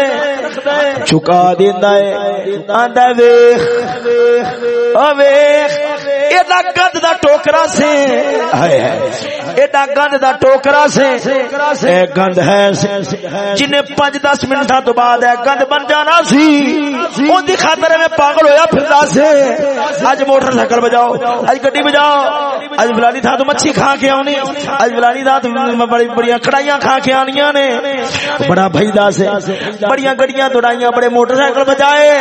چکا دیندا ہے، آندا ویکھ او ویکھ ایڈا گند دا ٹوکرا سے، ہائے ہائے، ایڈا گند دا ٹوکرا سے، اے گند ہے جنے 5 10 منٹاں تو بعد اے گند بن جانا سی۔ اون دی خاطر میں پاگل ہویا پھردا سے اج موٹر سائیکل بجاؤ اج گڈی بجاؤ۔ اج فلانی تھا تو مچھی کھا کے اونی اج فلانی تھا تو بڑی بڑی کڑائیاں کھا کے آنیاں نے۔ بڑا بھائیدا سے بڑیاں گڈیاں دوڑائیاں، بڑے موٹر سائیکل بجائے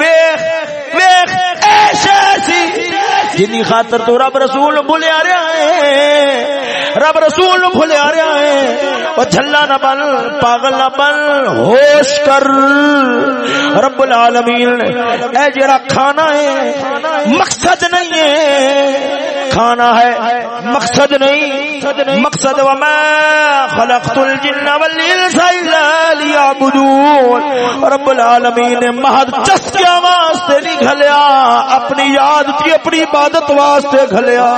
ویکھ ویکھ ایسی۔ جنی خاطر تو رب رسول بھولیا رہا ہے۔ رب رسول بھولیا رہا ہے۔ اور جھلا نہ بن، پاگل نہ بن، ہوش کر۔ رب العالمین اے جرا کھانا ہے، مقصد نہیں ہے۔ کھانا ہے، مقصد نہیں۔ مقصد وما خلقت الجن والانس الا ليعبدون۔ رب العالمین نے محض چسکیا واسطے نہیں گھلیا، اپنی یاد کی، اپنی عبادت واسطے گھلیا۔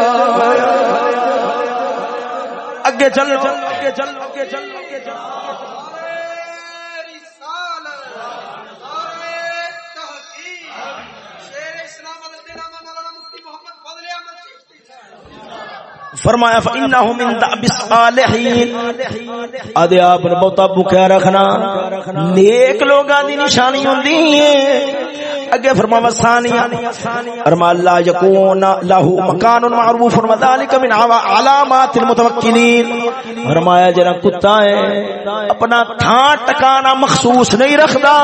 اگے چل اگے چل اگے چل اگے چل فرمایا فانه من دعب الصالحین ادے آپ نے بہت بھکیا رکھنا۔ نیک لوگاں دی نشانی ہوندی ہے۔ اگے فرماوا ثانیا فرما اللہ یکون له مکان معروف وذلك من علامات المتوکلین۔ فرمایا جڑا کتا ہے، اپنا تھا ٹکانا مخصوص نہیں رکھدا۔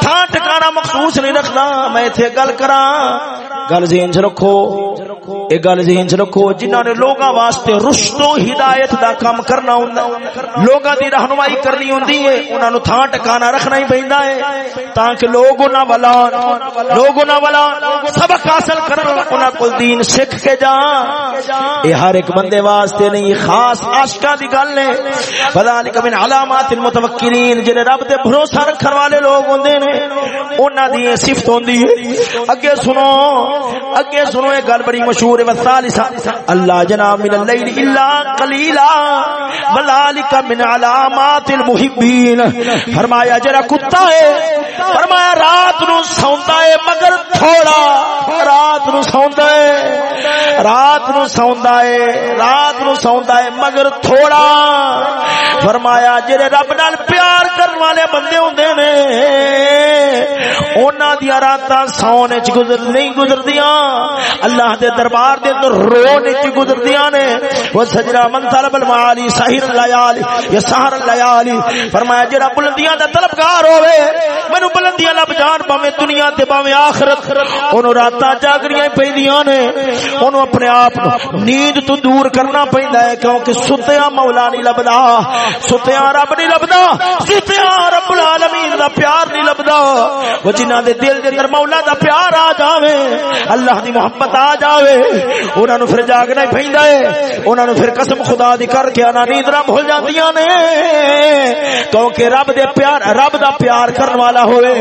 تھا ٹکانا مخصوص نہیں رکھدا، میں ایتھے گل کراں۔ گل ذہن وچ رکھو، اے گل ذہن وچ رکھو، جنہاں نے لوگاں واسطے رشد و ہدایت دا کام کرنا ہوندا، لوگاں دی رہنمائی کرنی ہوندی ہے، انہاں نو تھا ٹکانا رکھنا ہی پیندا ہے۔ تاکہ لوگ انہاں ولان لوگ انہاں ولان سبق حاصل کرن انہاں کول دین سکھ کے جان اے ہر ایک بندے واسطے نہیں، خاص عاشقاں دی گل ہے۔ فذلک من علامات المتوکلین جڑے رب تے بھروسہ رکھن والے لوگ ہوندے نے، انہاں دی صفت ہوندی ہے۔ اگے سنو اگے سنو اے گل بڑی مشہور ہے وثالثہ اللہ جناب من اللیل الا قلیلا ولالک من علامات المحبین فرمایا، جڑا کتا ہے، فرمایا، رات نو سوندا ہے، مگر تھوڑا رات نو سوندا ہے۔ رات نو سوندا ہے رات نو سوندا ہے، مگر تھوڑا۔ فرمایا، جڑے رب نال پیار کرن والے بندے ہوندے نے، انہاں دی راتاں سونے چ گزر، نہیں گزردیاں۔ اللہ دے دربار دے اندر رونے چ گزردیاں نے۔ وہ سجرا من طلب المعالی سحر اللیالی، یا سحر اللیالی۔ فرمایا، جڑا بلندیاں دا طلبگار ہوے مینوں بلندیاں لب جان پاویں دنیا تے پاویں آخرت۔ اونوں راتاں جاگڑیاں پیندیاں نے۔ اونوں اپنے آپ نیند تو دور کرنا پیندا ہے کیونکہ ستیا مولا نہیں لبدا۔ ستیا رب نہیں لبدا۔ ستیا رب العالمین دا پیار نہیں لبدا۔ وہ جنہاں دے دل دے اندر مولا دا پیار آ جاوے، اللہ دی محبت آ جاوے انہاں نو پھر جاگنا ہی پیندا ہے۔ انہاں نو پھر قسم خدا دی کر کے انا نیندرا بھول جاندیاں نے۔ کیونکہ رب دے پیار رب دا پیار کرن والا ہوئے۔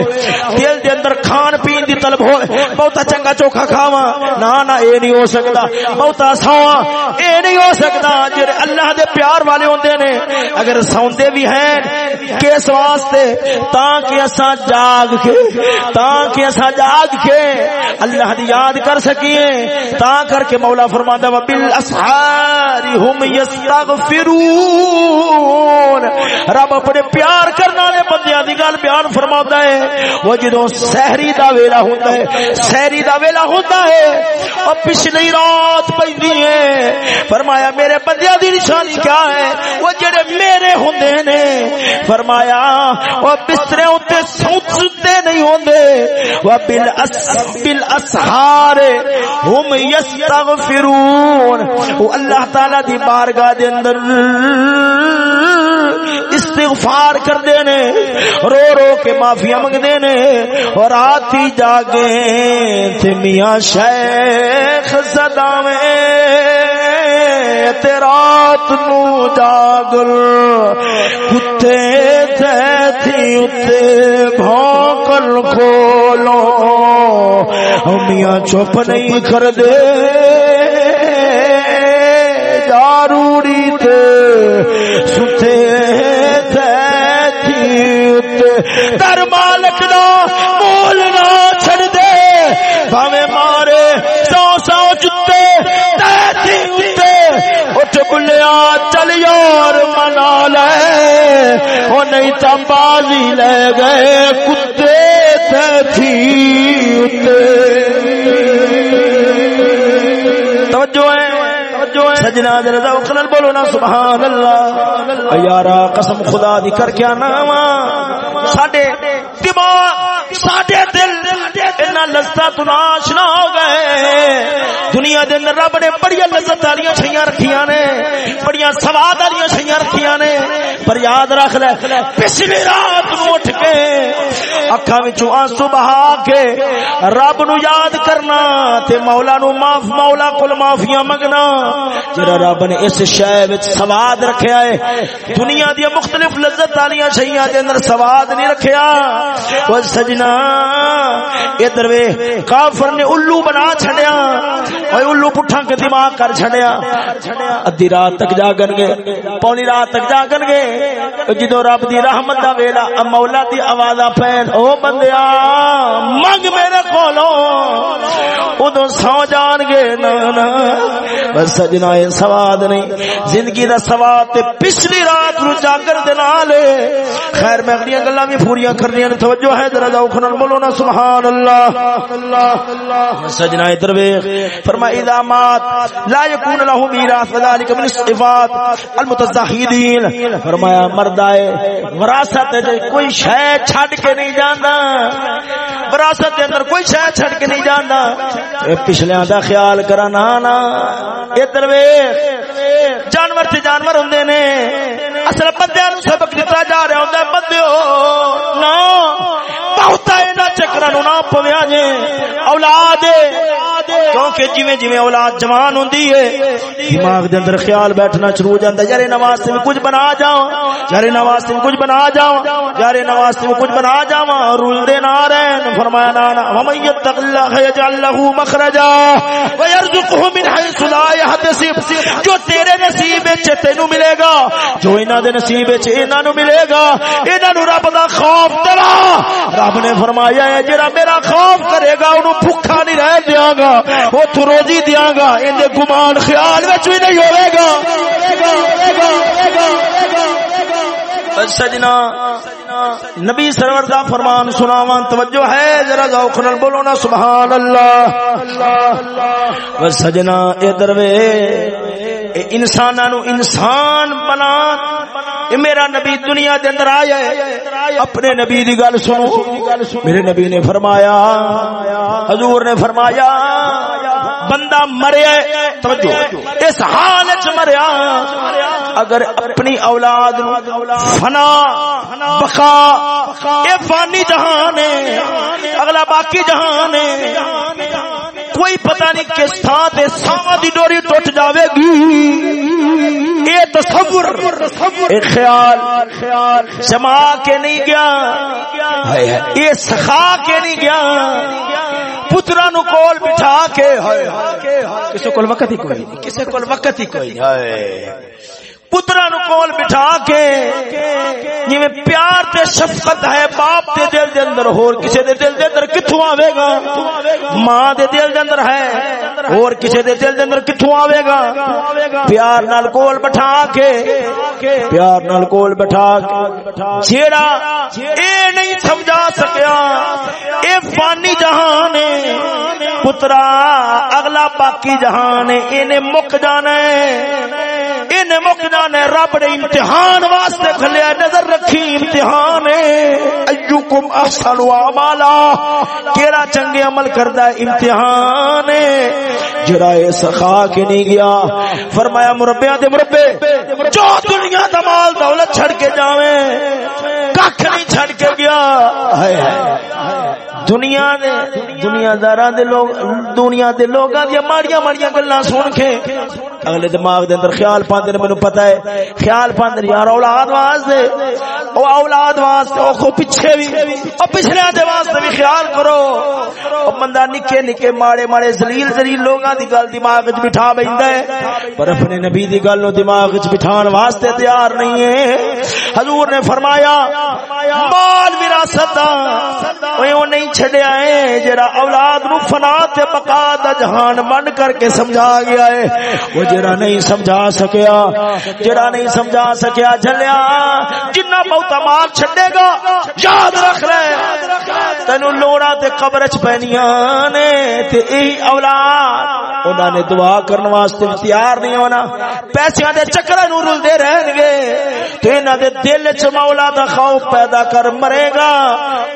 دل دل دے اندر کھان پین دی طلب ہوئے بہت چنگا چوکھا کھاواں۔ نا نا اے نہیں ہو سکدا بہت سواں اے نہیں ہو سکدا جڑے اللہ دے پیار والے ہوندے نے، اگر سوندے بھی ہیں، کس واسطے؟ تاکہ اساں جاگ کے تاکہ اساں جاگ کے اللہ دی یاد کر سکیے۔ تا کر کے مولا فرماندا و بالاسحار هم یستغفرون رب اپنے پیار کرنے والے بندیاں دی گل بیان فرماتا ہے۔ وہ جدوں سحری دا ویلا ہوندا ہے، سحری دا ویلا ہوندا ہے، اور پچھلی رات پیندی ہے۔ فرمایا، میرے بندیاں دی نشانی کیا ہے؟ وہ جڑے میرے ہوندے نے۔ فرمایا، وہ بسترے اوتے سوتے نہیں ہوندے۔ وہ بالاسحار هم یستغفرون۔ وہ اللہ تعالی دی بارگاہ دے اندر اس استغفار کر دینے رو رو کے معافیا منگتے نے اور آتی جاگے تھے میاں شیخ سداویں رات نو جاگل کتے تھی اتے بھوکل کھولو۔ میاں چپ نہیں کر دے جاروڑی تے ستے در مالک دا مول نہ چھڑ دے۔ بھاوے مارے، سو سو جتے تیتی اتے۔ اٹھ بلیا، چل یار منا لے۔ او نہیں تا بازی لے گئے، کتے تیتی اتے۔ توجہ ہے سجنا در ذوق نال بولو نا، سبحان اللہ۔ یارا قسم خدا دی کر کے نام ساڈے دماغ ساڈے دل اتنا لذت ناش نہ ہو گئے دنیا دے اندر رب نے بڑی لذت والی شیاں رکھیاں نے بڑی سواد والی شیاں رکھیاں نے پر یاد رکھ لے۔ پچھلی رات نو اٹھ کے اکھاں وچوں آنسو بہا کے رب نو یاد کرنا تے مولا نو معاف، مولا کول معافیاں منگنا۔ جڑا رب نے اس شے وچ سواد رکھیا ہے، دنیا دی مختلف لذت والی چھیاں دے اندر سواد نہیں رکھیا۔ او سجنا، ادھر وے کافر نے الو بنا چھڑیا اوے الو پٹھا کے دماغ کر چھڑیا ادھی رات تک جاگن گے پولی رات تک جاگن گے۔ جدو رب دی رحمت دا ویلا مولا دی آوازاں پین او بندیا منگ میرے کولو ادو سو جان گے نا نا بس سجنا یہ سواد نہیں زندگی دا سواد تے پچھلی رات نو جاگن دے نال خیر میں اگلی گلاں بھی پوریاں کرنیاں نے توجہ ہے ذرا ذوق نال بولو نا سبحان اللہ سجنا ادھر ویکھ فرما اذا مات لا يكون له میراث وذلك من الصفات المتزاہدین فرمایا فرمایا، مرد آئے، وراثت کوئی شے چھڈ کے نہیں جاندا۔ وراثت دے اندر کوئی شے چھڈ کے نہیں جاندا۔ اے پچھلیاں دا خیال کرا نا نا ادھر ویکھ جانور تے جانور ہوندے نے۔ اصل بندیاں نو سبق دتا جا رہا ہوندا بندیو، نا بہتا اینا چکرا نو نہ پویا جے۔ اولاد کیونکہ جویں جویں اولاد جوان ہوندی ہے، دماغ دے اندر خیال بیٹھنا شروع ہو جاندا یار نواز سے کچھ بنا جاؤں یار نواز سے کچھ بنا جاؤں یار نواز سے کچھ بنا جاواں رول دے نہ رہن، فرمایا نا نا ومن يتق الله يجعل له مخرجا ويرزقه من حيث لا يحتسب جو تیرے نصیب وچ تینو ملے گا، جو انہاں دے نصیب وچ انہاں نو ملے گا، انہاں نو رب دا خوف ترا رب نے فرمایا ہے، جڑا میرا خوف کرے گا اونوں بھوکا نہیں رہ دیاں گا۔ او روزی دیاں گا ان گمان خیال وچ بھی نہیں ہوے گا۔ اچھا سجنا نبی سرور دا فرمان سناواں۔ توجہ ہے، ذرا ذوق نال بولو نا سبحان اللہ سجنا ادھر وے۔ انساناں نو انسان بنا۔ اے میرا نبی دنیا دے اندر آیا ہے۔ اپنے نبی دی گل سنو۔ میرے نبی نے فرمایا، حضور نے فرمایا، بندہ مریا توجہ، اس حال وچ مریا۔ اگر اپنی اولاد فنا بقا اے فانی جہان ہے، اگلا باقی جہان ہے۔ کوئی پتہ نہیں کس تھان تے ساواں دی ڈوری ٹوٹ جاوے گی۔ اے تصور، اے خیال، جما کے نہیں گیا۔ اے سخا کے نہیں گیا۔ پترا نو کول بٹھا کے کسی کول وقت ہی کوئی نہیں۔ کسی کول وقت ہی کوئی نہیں۔ پترا نو کول بٹھا کے جویں پیار تے شفقت ہے، باپ دے دل دے اندر، ہور کسے دے دل دے اندر کتھوں آوے گا؟ ماں دے دل دے اندر ہے اور کسے دے دل دے اندر کتھوں آوے گا؟ پیار نال کول بٹھا کے، پیار نال کول بٹھا کے، جیڑا اے نہیں سمجھا سکیا، اے فانی جہان ہے۔ پترا، اگلا باقی جہان ہے، اینے مک جانا ہے۔ اے ان مکنا نے رب نے امتحان واسطے کھلیا نظر رکھی، امتحان ایوکم احسن اعمالا۔ کیڑا چنگے عمل کردا ہے؟ امتحان جڑا اے سخا کے نہیں گیا۔ فرمایا، مربیاں دے مربے، جو دنیا دا مال دولت چھڑ کے جاویں کھ نہیں چھڑ کے گیا۔ ہائے ہائے دنیا دے، دنیا داراں دے لوگ، دنیا دے لوگاں دی ماڑیاں ماڑیاں گلاں سن کے۔ اگلے دماغ دے اندر خیال پاندے مینوں پتہ ہے، خیال پاندے یار اولاد واسطے، او اولاد واسطے، او کو پیچھے بھی او پچھلے دے واسطے بھی خیال کرو۔ او بندہ نکے نکے، ماڑے ماڑے، ذلیل ذلیل لوگاں دی گل دماغ وچ بٹھا بیندا ہے۔ پر اپنے نبی دی گل نو دماغ وچ بٹھان واسطے تیار نہیں ہے۔ حضور نے فرمایا، مال وراثت او نہیں چھڈیا ہے جڑا اولاد نو فنا تے بقا دا جہان من کر کے سمجھا گیا ہے۔ جڑا نہیں سمجھا سکیا، جڑا نہیں سمجھا سکیا، جھلیا، جنہ بہت مال چھڈے گا، یاد رکھ لے۔ تینو لوڑا تے قبر چ پینیاں نے، تے ایہی اولاد انہاں نے دعا کرن واسطے تیار نہیں ہونا۔ پیسے دے چکر نو رل دے رہن گے۔ تے انہاں دے دل چ مولا دا خوف پیدا کر مرے گا۔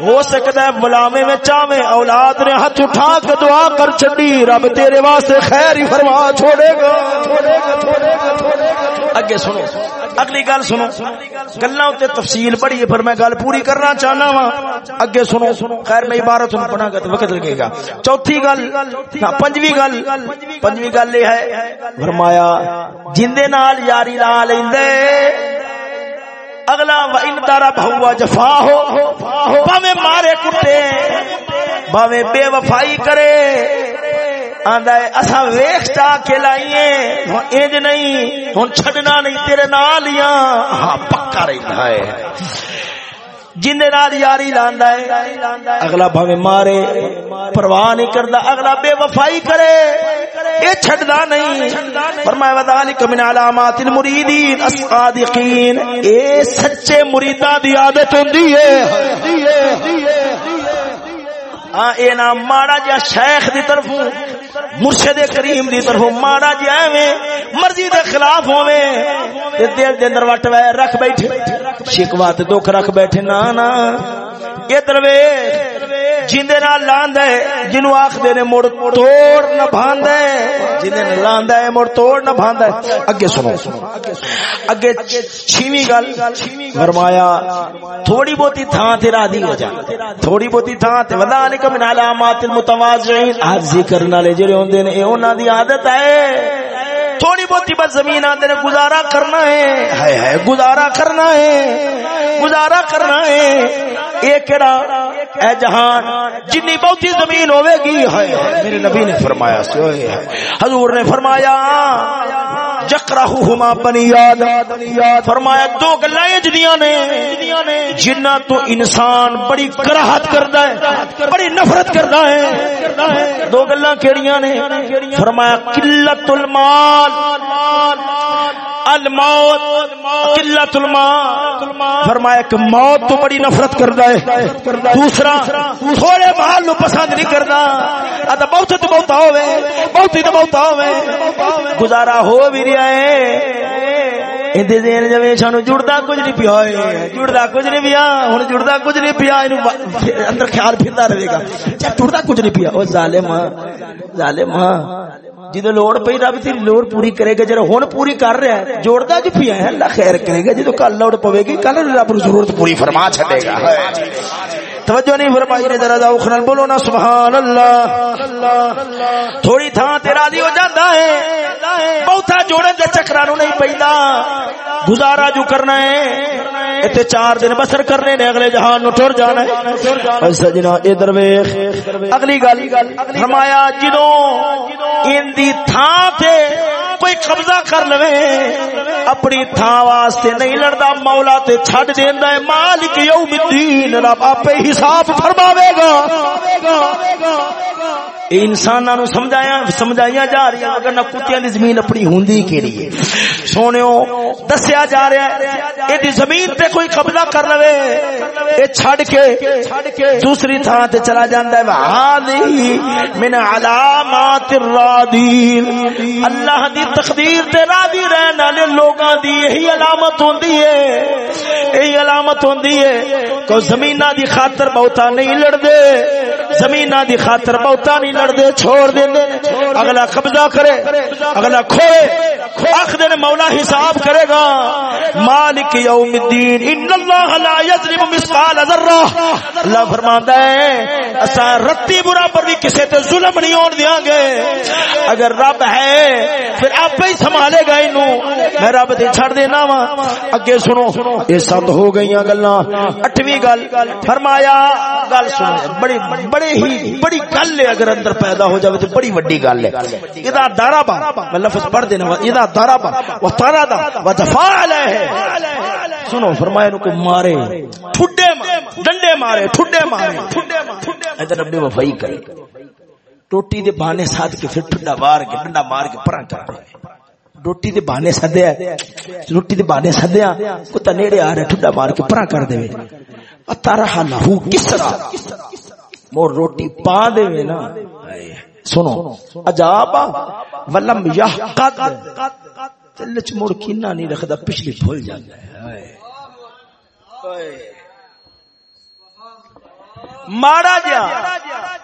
ہو سکتا ہے ملامے میں چاویں اولاد نے ہاتھ اٹھا کے دعا کر چڑی رب تیرے واسطے خیر ہی فرما چھوڑے گا۔ اگے سنو، اگلی گل سنو۔ گلا تفصیل بڑی ہے، پر میں گل پوری کرنا چاہنا وا۔ اگے سنو، خیر میں عبارت پڑھا گا تو وقت لگے گا۔ چوتھی گل ہاں، پنجویں گل پنجویں گل یہ ہے، فرمایا، جندے نال یاری لا لیندے۔ اگلا و تارا بہوا جفا ہو باوے مارے کٹے باوے بے وفائی کرے۔ آندا ہے اسا ویکھ چا کے لائیے۔ انج نہیں ہن چھڈنا نہیں، تیرے نال ہی ہاں پکا رہندا ہے۔ جن نال یاری لاندا ہے، اگلا بھاوے مارے، پرواہ نہیں کردا، اگلا بے وفائی کرے۔ اے چھڈدا نہیں۔ فرمایا، وذالک من علامات المريدين الصادقین۔ اے سچے مریداں دی عادت ہوندی ہے۔ ہاں اے نا ماڑا جا شیخ دی طرفوں، مرشد کریم دی طرفوں، ماڑا جا ایویں، مرضی دے خلاف ہوویں، تے دل دے اندر وٹ وے رکھ بیٹھے شکوا تے دکھ رکھ بیٹھے نا نا ادھر ویکھ، جیندے نال لاندا ہے جنوں آکھدے نے مڑ توڑ نہ بھاندا ہے جیندے نال لاندا ہے مڑ توڑ نہ بھاندا ہے اگے سنو، اگے چھویں گل، فرمایا، تھوڑی بہتی تھاں تے راضی ہو جا تھوڑی بہتی تھاں تے ودا وذالک من علامات المتواضعين عاجزی کرن والے جڑے ہوندے نے اے انہاں دی عادت ہے۔ تھوڑی بہت بس زمین آدھے نے گزارا کرنا ہے۔ گزارا کرنا ہے۔ گزارا کرنا ہے۔ یہ کہڑا اے جہان جنی بہتی زمین ہوے گی۔ ہے میرے نبی نے فرمایا حضور نے فرمایا جکراہما بنی یاد فرمایا، دو گلاں جدیاں نے جنہ تو انسان بڑی کراہت کردا ہے، بڑی نفرت کردا ہے۔ دو گلاں کیڑیاں نے؟ فرمایا قلت المال الموت قلت الماء فرمایا کہ موت تو بڑی نفرت کردا ہے۔ دوسرا، تھوڑے مال نو پسند نہیں کردا اتا بہت تو بہت ہوے بہت تو بہت ہوے گزارا ہو بھی رہا ہے۔ اندے جویں سانو جڑدا کچھ نہیں پیا جڑدا کچھ نہیں پیا ہن جڑدا کچھ نہیں پیا اندر خیال پھردا رہے گا جڑدا کچھ نہیں پیا او ظالم ظالم جدو لوڑ پی رب تیری لوڑ پوری کرے گا جرا ہوں پوری کر رہا ہے جوڑتا جو پیا ہے اللہ خیر کرے گا جدو کل لوڑ پوے گی کل رب ضرورت پوری فرما چھڈے گا توجہ نہیں فرمائی نے، ذرا ذوق بولو نا سبحان اللہ تھوڑی تھان تے راضی ہو جاندا ہے۔ بہتا جوڑن دے چکراں نو نہیں پیندا گزارا جو کرنا ہے، ایتھے چار دن بسر کرنے نے، اگلے جہان نو ٹر جانا ہے۔ اے سجنا ادھر ویکھ اگلی گل فرمایا، جدوں ان دی تھان تے کوئی قبضہ کر لوے، اپنی تھان واسطے نہیں لڑدا، مولا تے چھڈ دیندا ہے، مالک یوم الدین، رب اپے حساب فرماوے گا۔ انساناں نو سمجھایا سمجھائیاں جا رہی ہیں اگر نہ کتیاں دی زمین اپنی ہوندی کیڑی ہے۔ سونےو دسیا جا رہا ہے، ایدی زمین تے کوئی قبضہ کر لوے۔ اے چھڑ کے، دوسری تھان تے چلا جاندا ہے وہادی من علامات الرادین اللہ دی تقدیر تے راضی رہن والے لوگاں دی یہی علامت ہوندی ہے۔ یہی علامت ہوندی ہے کہ زمیناں دی خاطر بہتا نہیں لڑتے۔ زمین دی خاطر بہتا نہیں لڑتے، چھوڑ دے اگلا قبضہ کرے، اگلا کھوئے آخ دن مولا حساب کرے گا، مالک یوم الدین، ان اللہ لا یظلم مثقال ذرہ۔ اللہ فرماندا ہے، اسا رتی برابر بھی کسے تے ظلم نہیں ہون دیاں گے۔ اگر رب ہے، پھر آپ ہی سنبھالے گا اینو میں رب تے چھڑ دینا وا۔ اگے سنو، یہ سب ہو گئیاں گلاں۔ اٹھویں گل، فرمایا، گل سنو، بڑی بڑے ہی بڑی گل ہے۔ اگر اندر پیدا ہو جاوے تو بڑی وڈی گل ہے۔ ادا اذا ضربا لفظ پڑھ دینا ادا اذا ضربا وطرد ودفع علیہ سنو، فرمایا نو کو مارے ٹھڈے ڈنڈے مارے ٹھڈے مارے ادھر رب وفائی کرے ٹوٹی دے بہانے ساتھ کے پھر ٹھڈا مار کے ڈنڈا مار کے پرا کر دے روٹی دے بہانے سدیا روٹی دے بہانے سدیا کتا نیڑے آ رہا ٹھڈا مار کے پرا کر دے۔ تارہ لہو کس طرح؟ مور روٹی پا دے نا۔ سنو عجاب ولم یحقد، دل چ مڑ کینا نہیں رکھدا، پچھلی بھول جاندا ہے۔ ماڑا جا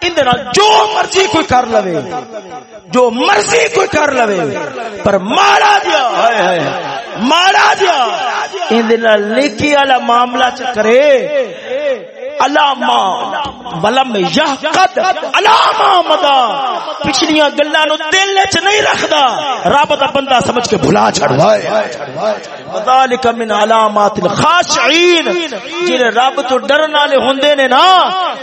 اندر جو مرضی کوئی کر لوے، جو مرضی کوئی کر لوے، پر ماڑا جا ماڑا جا اندر نیکی والا معاملہ چ کرے۔ علامہ ولم یحقد، علامہ مدا پچھلیاں گلاں نو دل وچ نہیں رکھدا۔ رب دا بندہ سمجھ کے بھلا چھڑدا ہے ذالک من علامات الخاشعين جڑے رب تو ڈرن والے ہوندے نے نا،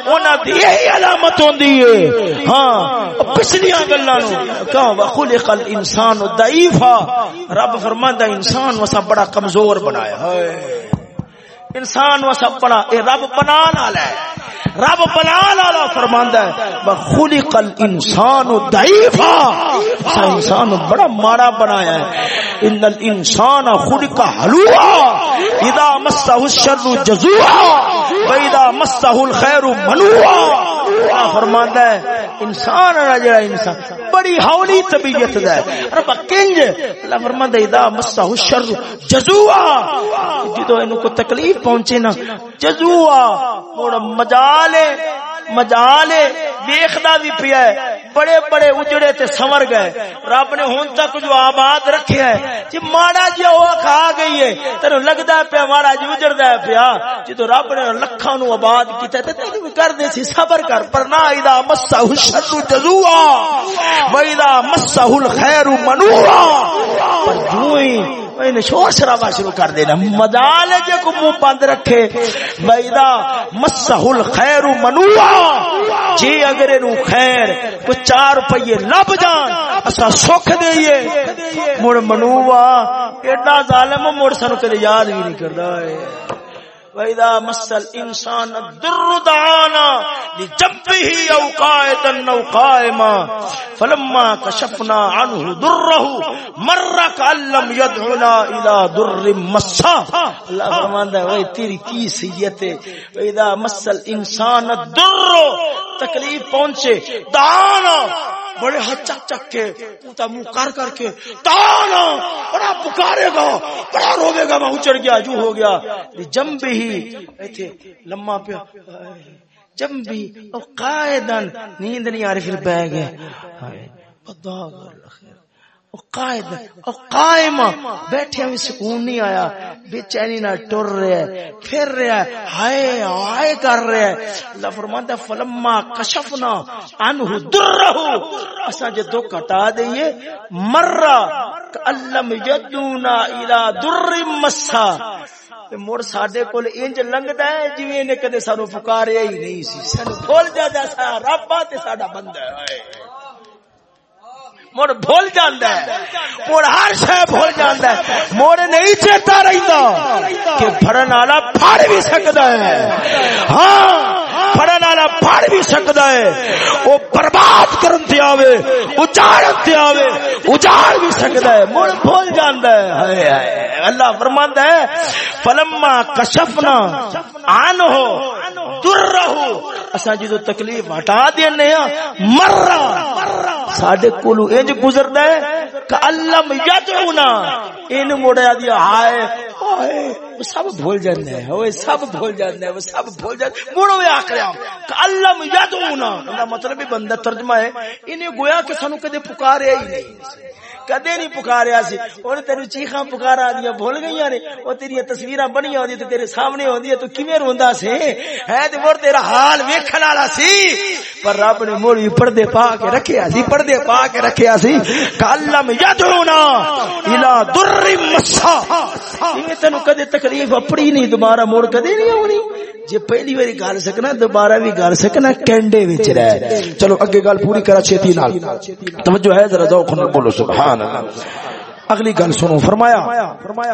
انہاں دی یہی علامت ہوندی ہے۔ ہاں پچھلیاں گلاں نو۔ کہ خلق الانسان ضعیفا۔ رب فرماندا انسان وسا بڑا کمزور بنایا۔ ہے انسان و سب بنا اے رب بنا والا ہے۔ رب بنا والا فرماندا ہے۔ بخلق الانسان ضعیفا۔ انسان بڑا ماڑا بنایا ہے۔ ان الانسان خلق حلوا اذا مسه الشر جزوعا۔ واذا مسه الخير منوعا۔ فرماندا ہے۔ انسان ہے جڑا انسان۔ بڑی ہولی طبیعت دا ہے۔ رب کنج۔ اللہ فرماندا ہے اذا مسہ الشر جزوعا۔ جدو اینو کو تکلیف پہنچے نا جزوا ہے، مجال ہے۔ دیکھدا بھی پیا ہے۔ بڑے بڑے اجڑے تے سمر گئے۔ رب نے ہن تک جو آباد رکھیا ہے جی ماڑا جی او کھا گئی ہے، تینو لگدا پیا ماڑا جی اجڑدا ہے پیا۔ جدو رب نے لکھاں نو آباد کیتا تے تینو بھی کر دے سی صبر کر۔ پر نہ اذا مسہ الشر جزوا و اذا مسہ الخير منوعا۔ پر جوئی شور شرابا شروع کر دینا مجال جے کو منہ بند رکھے ویدا مسح الخير منوعا۔ جی اگر نو خیر کو چار روپیے لب جان، اسا سکھ دئیے مڑ منوعا ایڈا ظالم مڑ سن کدے یاد بھی نہیں کردا۔ ہے وَإِذَا مَسَّ الْإِنسَانَ الضُّرُّ دَعَانَا لِجَنبِهِ أَوْ قَاعِدًا أَوْ قَائِمًا فَلَمَّا كَشَفْنَا عَنْهُ ضُرَّهُ مَرَّ كَأَن يَدْعُنَا إِلَى ضُرٍّ مَسَّهُ اللہ فرماندا ہے اے تیری کی سیت ہے۔ وَإِذَا مَسَّ الْإِنسَانَ الضُّرُّ تکلیف پہنچے، دعانا، بڑے ہاتھ چک چک کے، پوتا منہ کر کر کے تانا بڑا پکارے گا، بڑا روے گا، میں اچڑ گیا، جو ہو گیا۔ جم بھی ایتھے لما پہ جم بھی او قائدن نیند نہیں آ رہی، پھر بہ گئے خدا خیر۔ قائد او قائم بیٹھے ہوئے سکون نہیں آیا بے چینی نہ ٹر رہا ہے پھر رہا ہے ہائے ہائے کر رہا ہے اللہ فرماتا ہے، فلما کشفنا عنہ درہو اسا جے دو کٹا دئیے مرہ کاللم یدونا الى در مسا۔ مڑ ساڈے کول انج لنگدا ہے، جویں نے کدے سانو پکاریا ہی نہیں سی۔ سانو بھول جا جا سا رب تے ساڈا بندہ ہے۔ مڑ بھول جاندہ ہے۔ مڑ ہر شے بھول جاندہ ہے۔ مڑ نہیں چیتا رہتا کہ بھرن والا پھڑ بھی سکتا ہے۔ ہاں پڑھن والا پڑھ بھی سکتا ہے۔ وہ برباد کرن تے آوے اجاڑ تے آوے، اجاڑ بھی سکتا ہے۔ مڑ بھول جاندا ہے۔ ہائے ہائے اللہ فرماندا ہے، فلما کشفنا عن ہو در رہو اسا جدو تکلیف ہٹا دینے ہاں مرا ساڈے کولو انج گزردا ہے کہ علم یدعونا ان مڑیا دی ہائے ہائے وہ سب بھول جاندے ہیں، وہ سب بھول جاندے ہیں، وہ سب بھول جاندے مڑو وے آکھیا کہ علم یدعونا دا مطلب بندہ ترجمہ ہے، انہیں گویا کہ سانو کدے پکاریا ہی نہیں۔ کدے نہیں پکاریا ہاں سی۔ اونے تینو چیخاں پکارا دیا، بھول گئیاں نے۔ او تیری تصویراں بنیاں ہوندی تے تیرے سامنے ہوندی تو کیویں روندا سی؟ ہے تے مڑ تیرا حال ویکھن والا سی۔ پر رب نے مڑ پردے پا کے رکھیا ہاں سی، پردے پا کے رکھیا ہاں سی۔ کلم یدعونا الى در مسا۔ ایویں تینو کدے تک تکلیف اپڑی نہیں، دوبارہ مڑ کدے نہیں ہونی جے پہلی باری گل سکنا، دوبارہ بھی گل سکنا، کینڈے وچ رہ۔ چلو، اگے گل پوری کرا چھتی نال۔ توجہ ہے، ذرا ذوق نال بولو، سبحان اللہ۔ اگلی گل سنو، فرمایا۔ فرمایا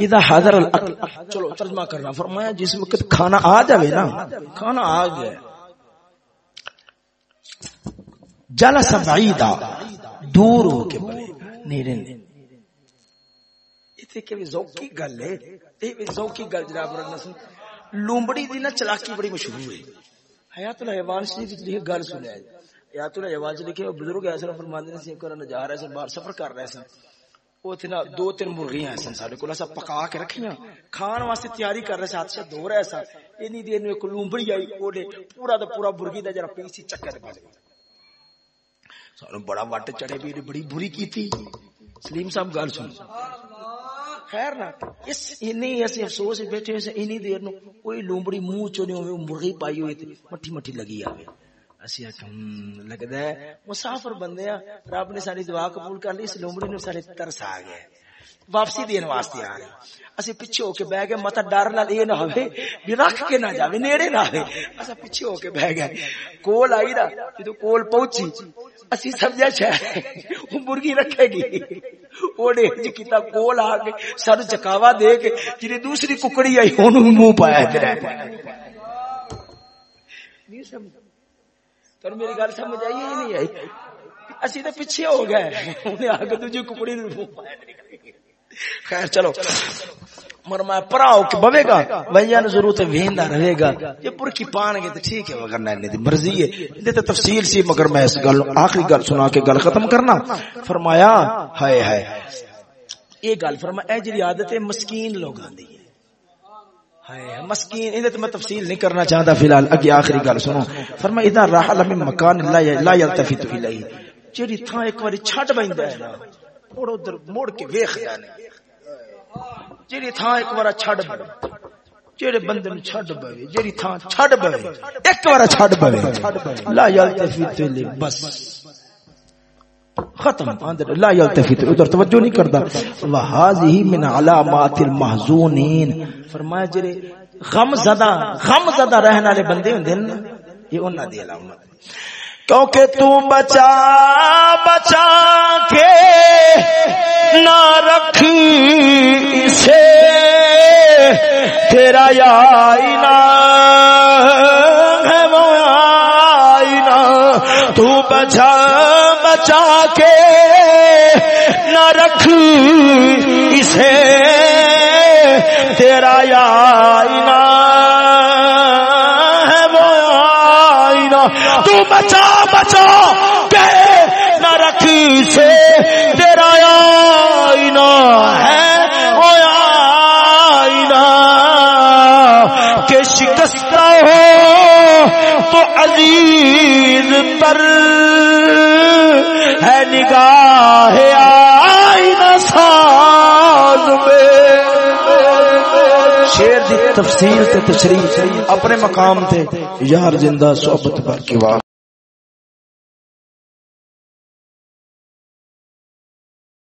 اذا حاضر الاکل چلو، ترجمہ کرنا۔ فرمایا، جس وقت کھانا آ جاوے نا۔ کھانا آ گیا۔ جلس بعیدا، دور ہو کے پڑے نیرے گل ہے۔ گل جناب لومبڑی دی نا چلاکی بڑی مشہور ہے۔ حیات الحیوان شریف لکھی گل سنیا ہے۔ حیات الحیوان جی سے لکھے بزرگ ایسا فرماندے نے سی جا رہے سن باہر سفر کر رہے سن۔ نا دو تین مرغیاں سن، سارے کو پکا کے رکھیاں۔ کھان واسطے تیاری کر رہے ساتھ سے دو رہے سن۔ اینی دیر ایک لومبڑی آئی اوڑے پورا دا پورا برگی دا جرا پیسی چکر دے گیا بڑا وٹ چڑھے بھی بڑی بری کی سلیم صاحب گل سن خیر نہ اس انہی ایسے افسوس بیٹھے سے انہی دیر نو کوئی لومبڑی منہ چوں نہیں مرغی پائی ہوئی تھی۔ مٹھی مٹھی لگی آوے اسی کم لگدا ہے، مسافر بندے ہیں۔ رب نے ساری دعا قبول کر لی، اس لومبڑی نو سارے ترس آ گیا۔ واپسی دین واسطے آ رہے اسی پیچھے ہو کے بہ گئے مت ڈر نال اے نہ ہوے بھی رکھ کے نہ جاوے، نیڑے نہ آوے۔ اسا پیچھے ہو کے بہ گئے۔ کول آئی نا جدو کول پہنچی، اسی سمجھا چاہے وہ مرغی رکھے گی۔ اوڑے جی کیتا، کول آ کے سر چکاوا دے کے جی دوسری ککڑی آئی، اونوں منہ پایا تے رہ نہیں سمجھ تو میری گل سمجھ آئی نہیں آئی؟ اسی تے پیچھے ہو گئے۔ انہیں آ کے دوجی ککڑی نوں منہ پایا خیر، چلو. مرما پرا ہو کے بوے گا بھیا نو ضرورت ویندا رہے گا یہ پر کی پان گے تے ٹھیک ہے، مگر نہیں دی مرضی ہے۔ دے تے تفصیل سی، مگر میں اس گل، آخری گل سنا کے گل ختم کرنا۔ فرمایا، ہائے ہائے۔ یہ گل فرمایا، اے جڑی عادت ہے، مسکین لوگاں دی ہے۔ مسکین ایں تے میں تفصیل نہیں کرنا چاہتا فی الحال، اگے آخری گل سنو۔ فرمایا اذا رحل من مکان لا لا يلتفت الیہ۔ جڑی تھاں ایک واری چھڈ بیندا ہے نا۔ مڑ ادھر مڑ کے ویخ جانے۔ جیڑی تھان ایک بار چھڑ بے جیڑے بندے نو چھڑ بے جیڑی تھان چھڑ بے ایک بار چھڑ بے لا یلتفت لی بس۔ ختم۔ اندر لا یلتفت ادھر توجہ نہیں کردا۔ وہذه من علامات المحزونین۔ فرمایا جڑے غم زدہ غم زدہ رہن والے بندے ہوندے نا، یہ انہاں دی علامت کیونکہ تو بچا بچا کے نہ رکھ اسے، تیرا یا آئینہ ہے وہ آئینہ۔ تو بچا بچا کے نہ رکھ اسے، تیرا یا آئینہ ہے وہ آئینہ۔ تو بچا نہ رکھ تیرا آئینہ ہے وہ آئینہ۔ کہ شکستہ ہو تو عزیز پر ہے نگاہ آئینہ ساز میں۔ شیر دی تفسیر تے تشریح، اپنے مقام تے، یار زندہ صحبت پر کی واہ۔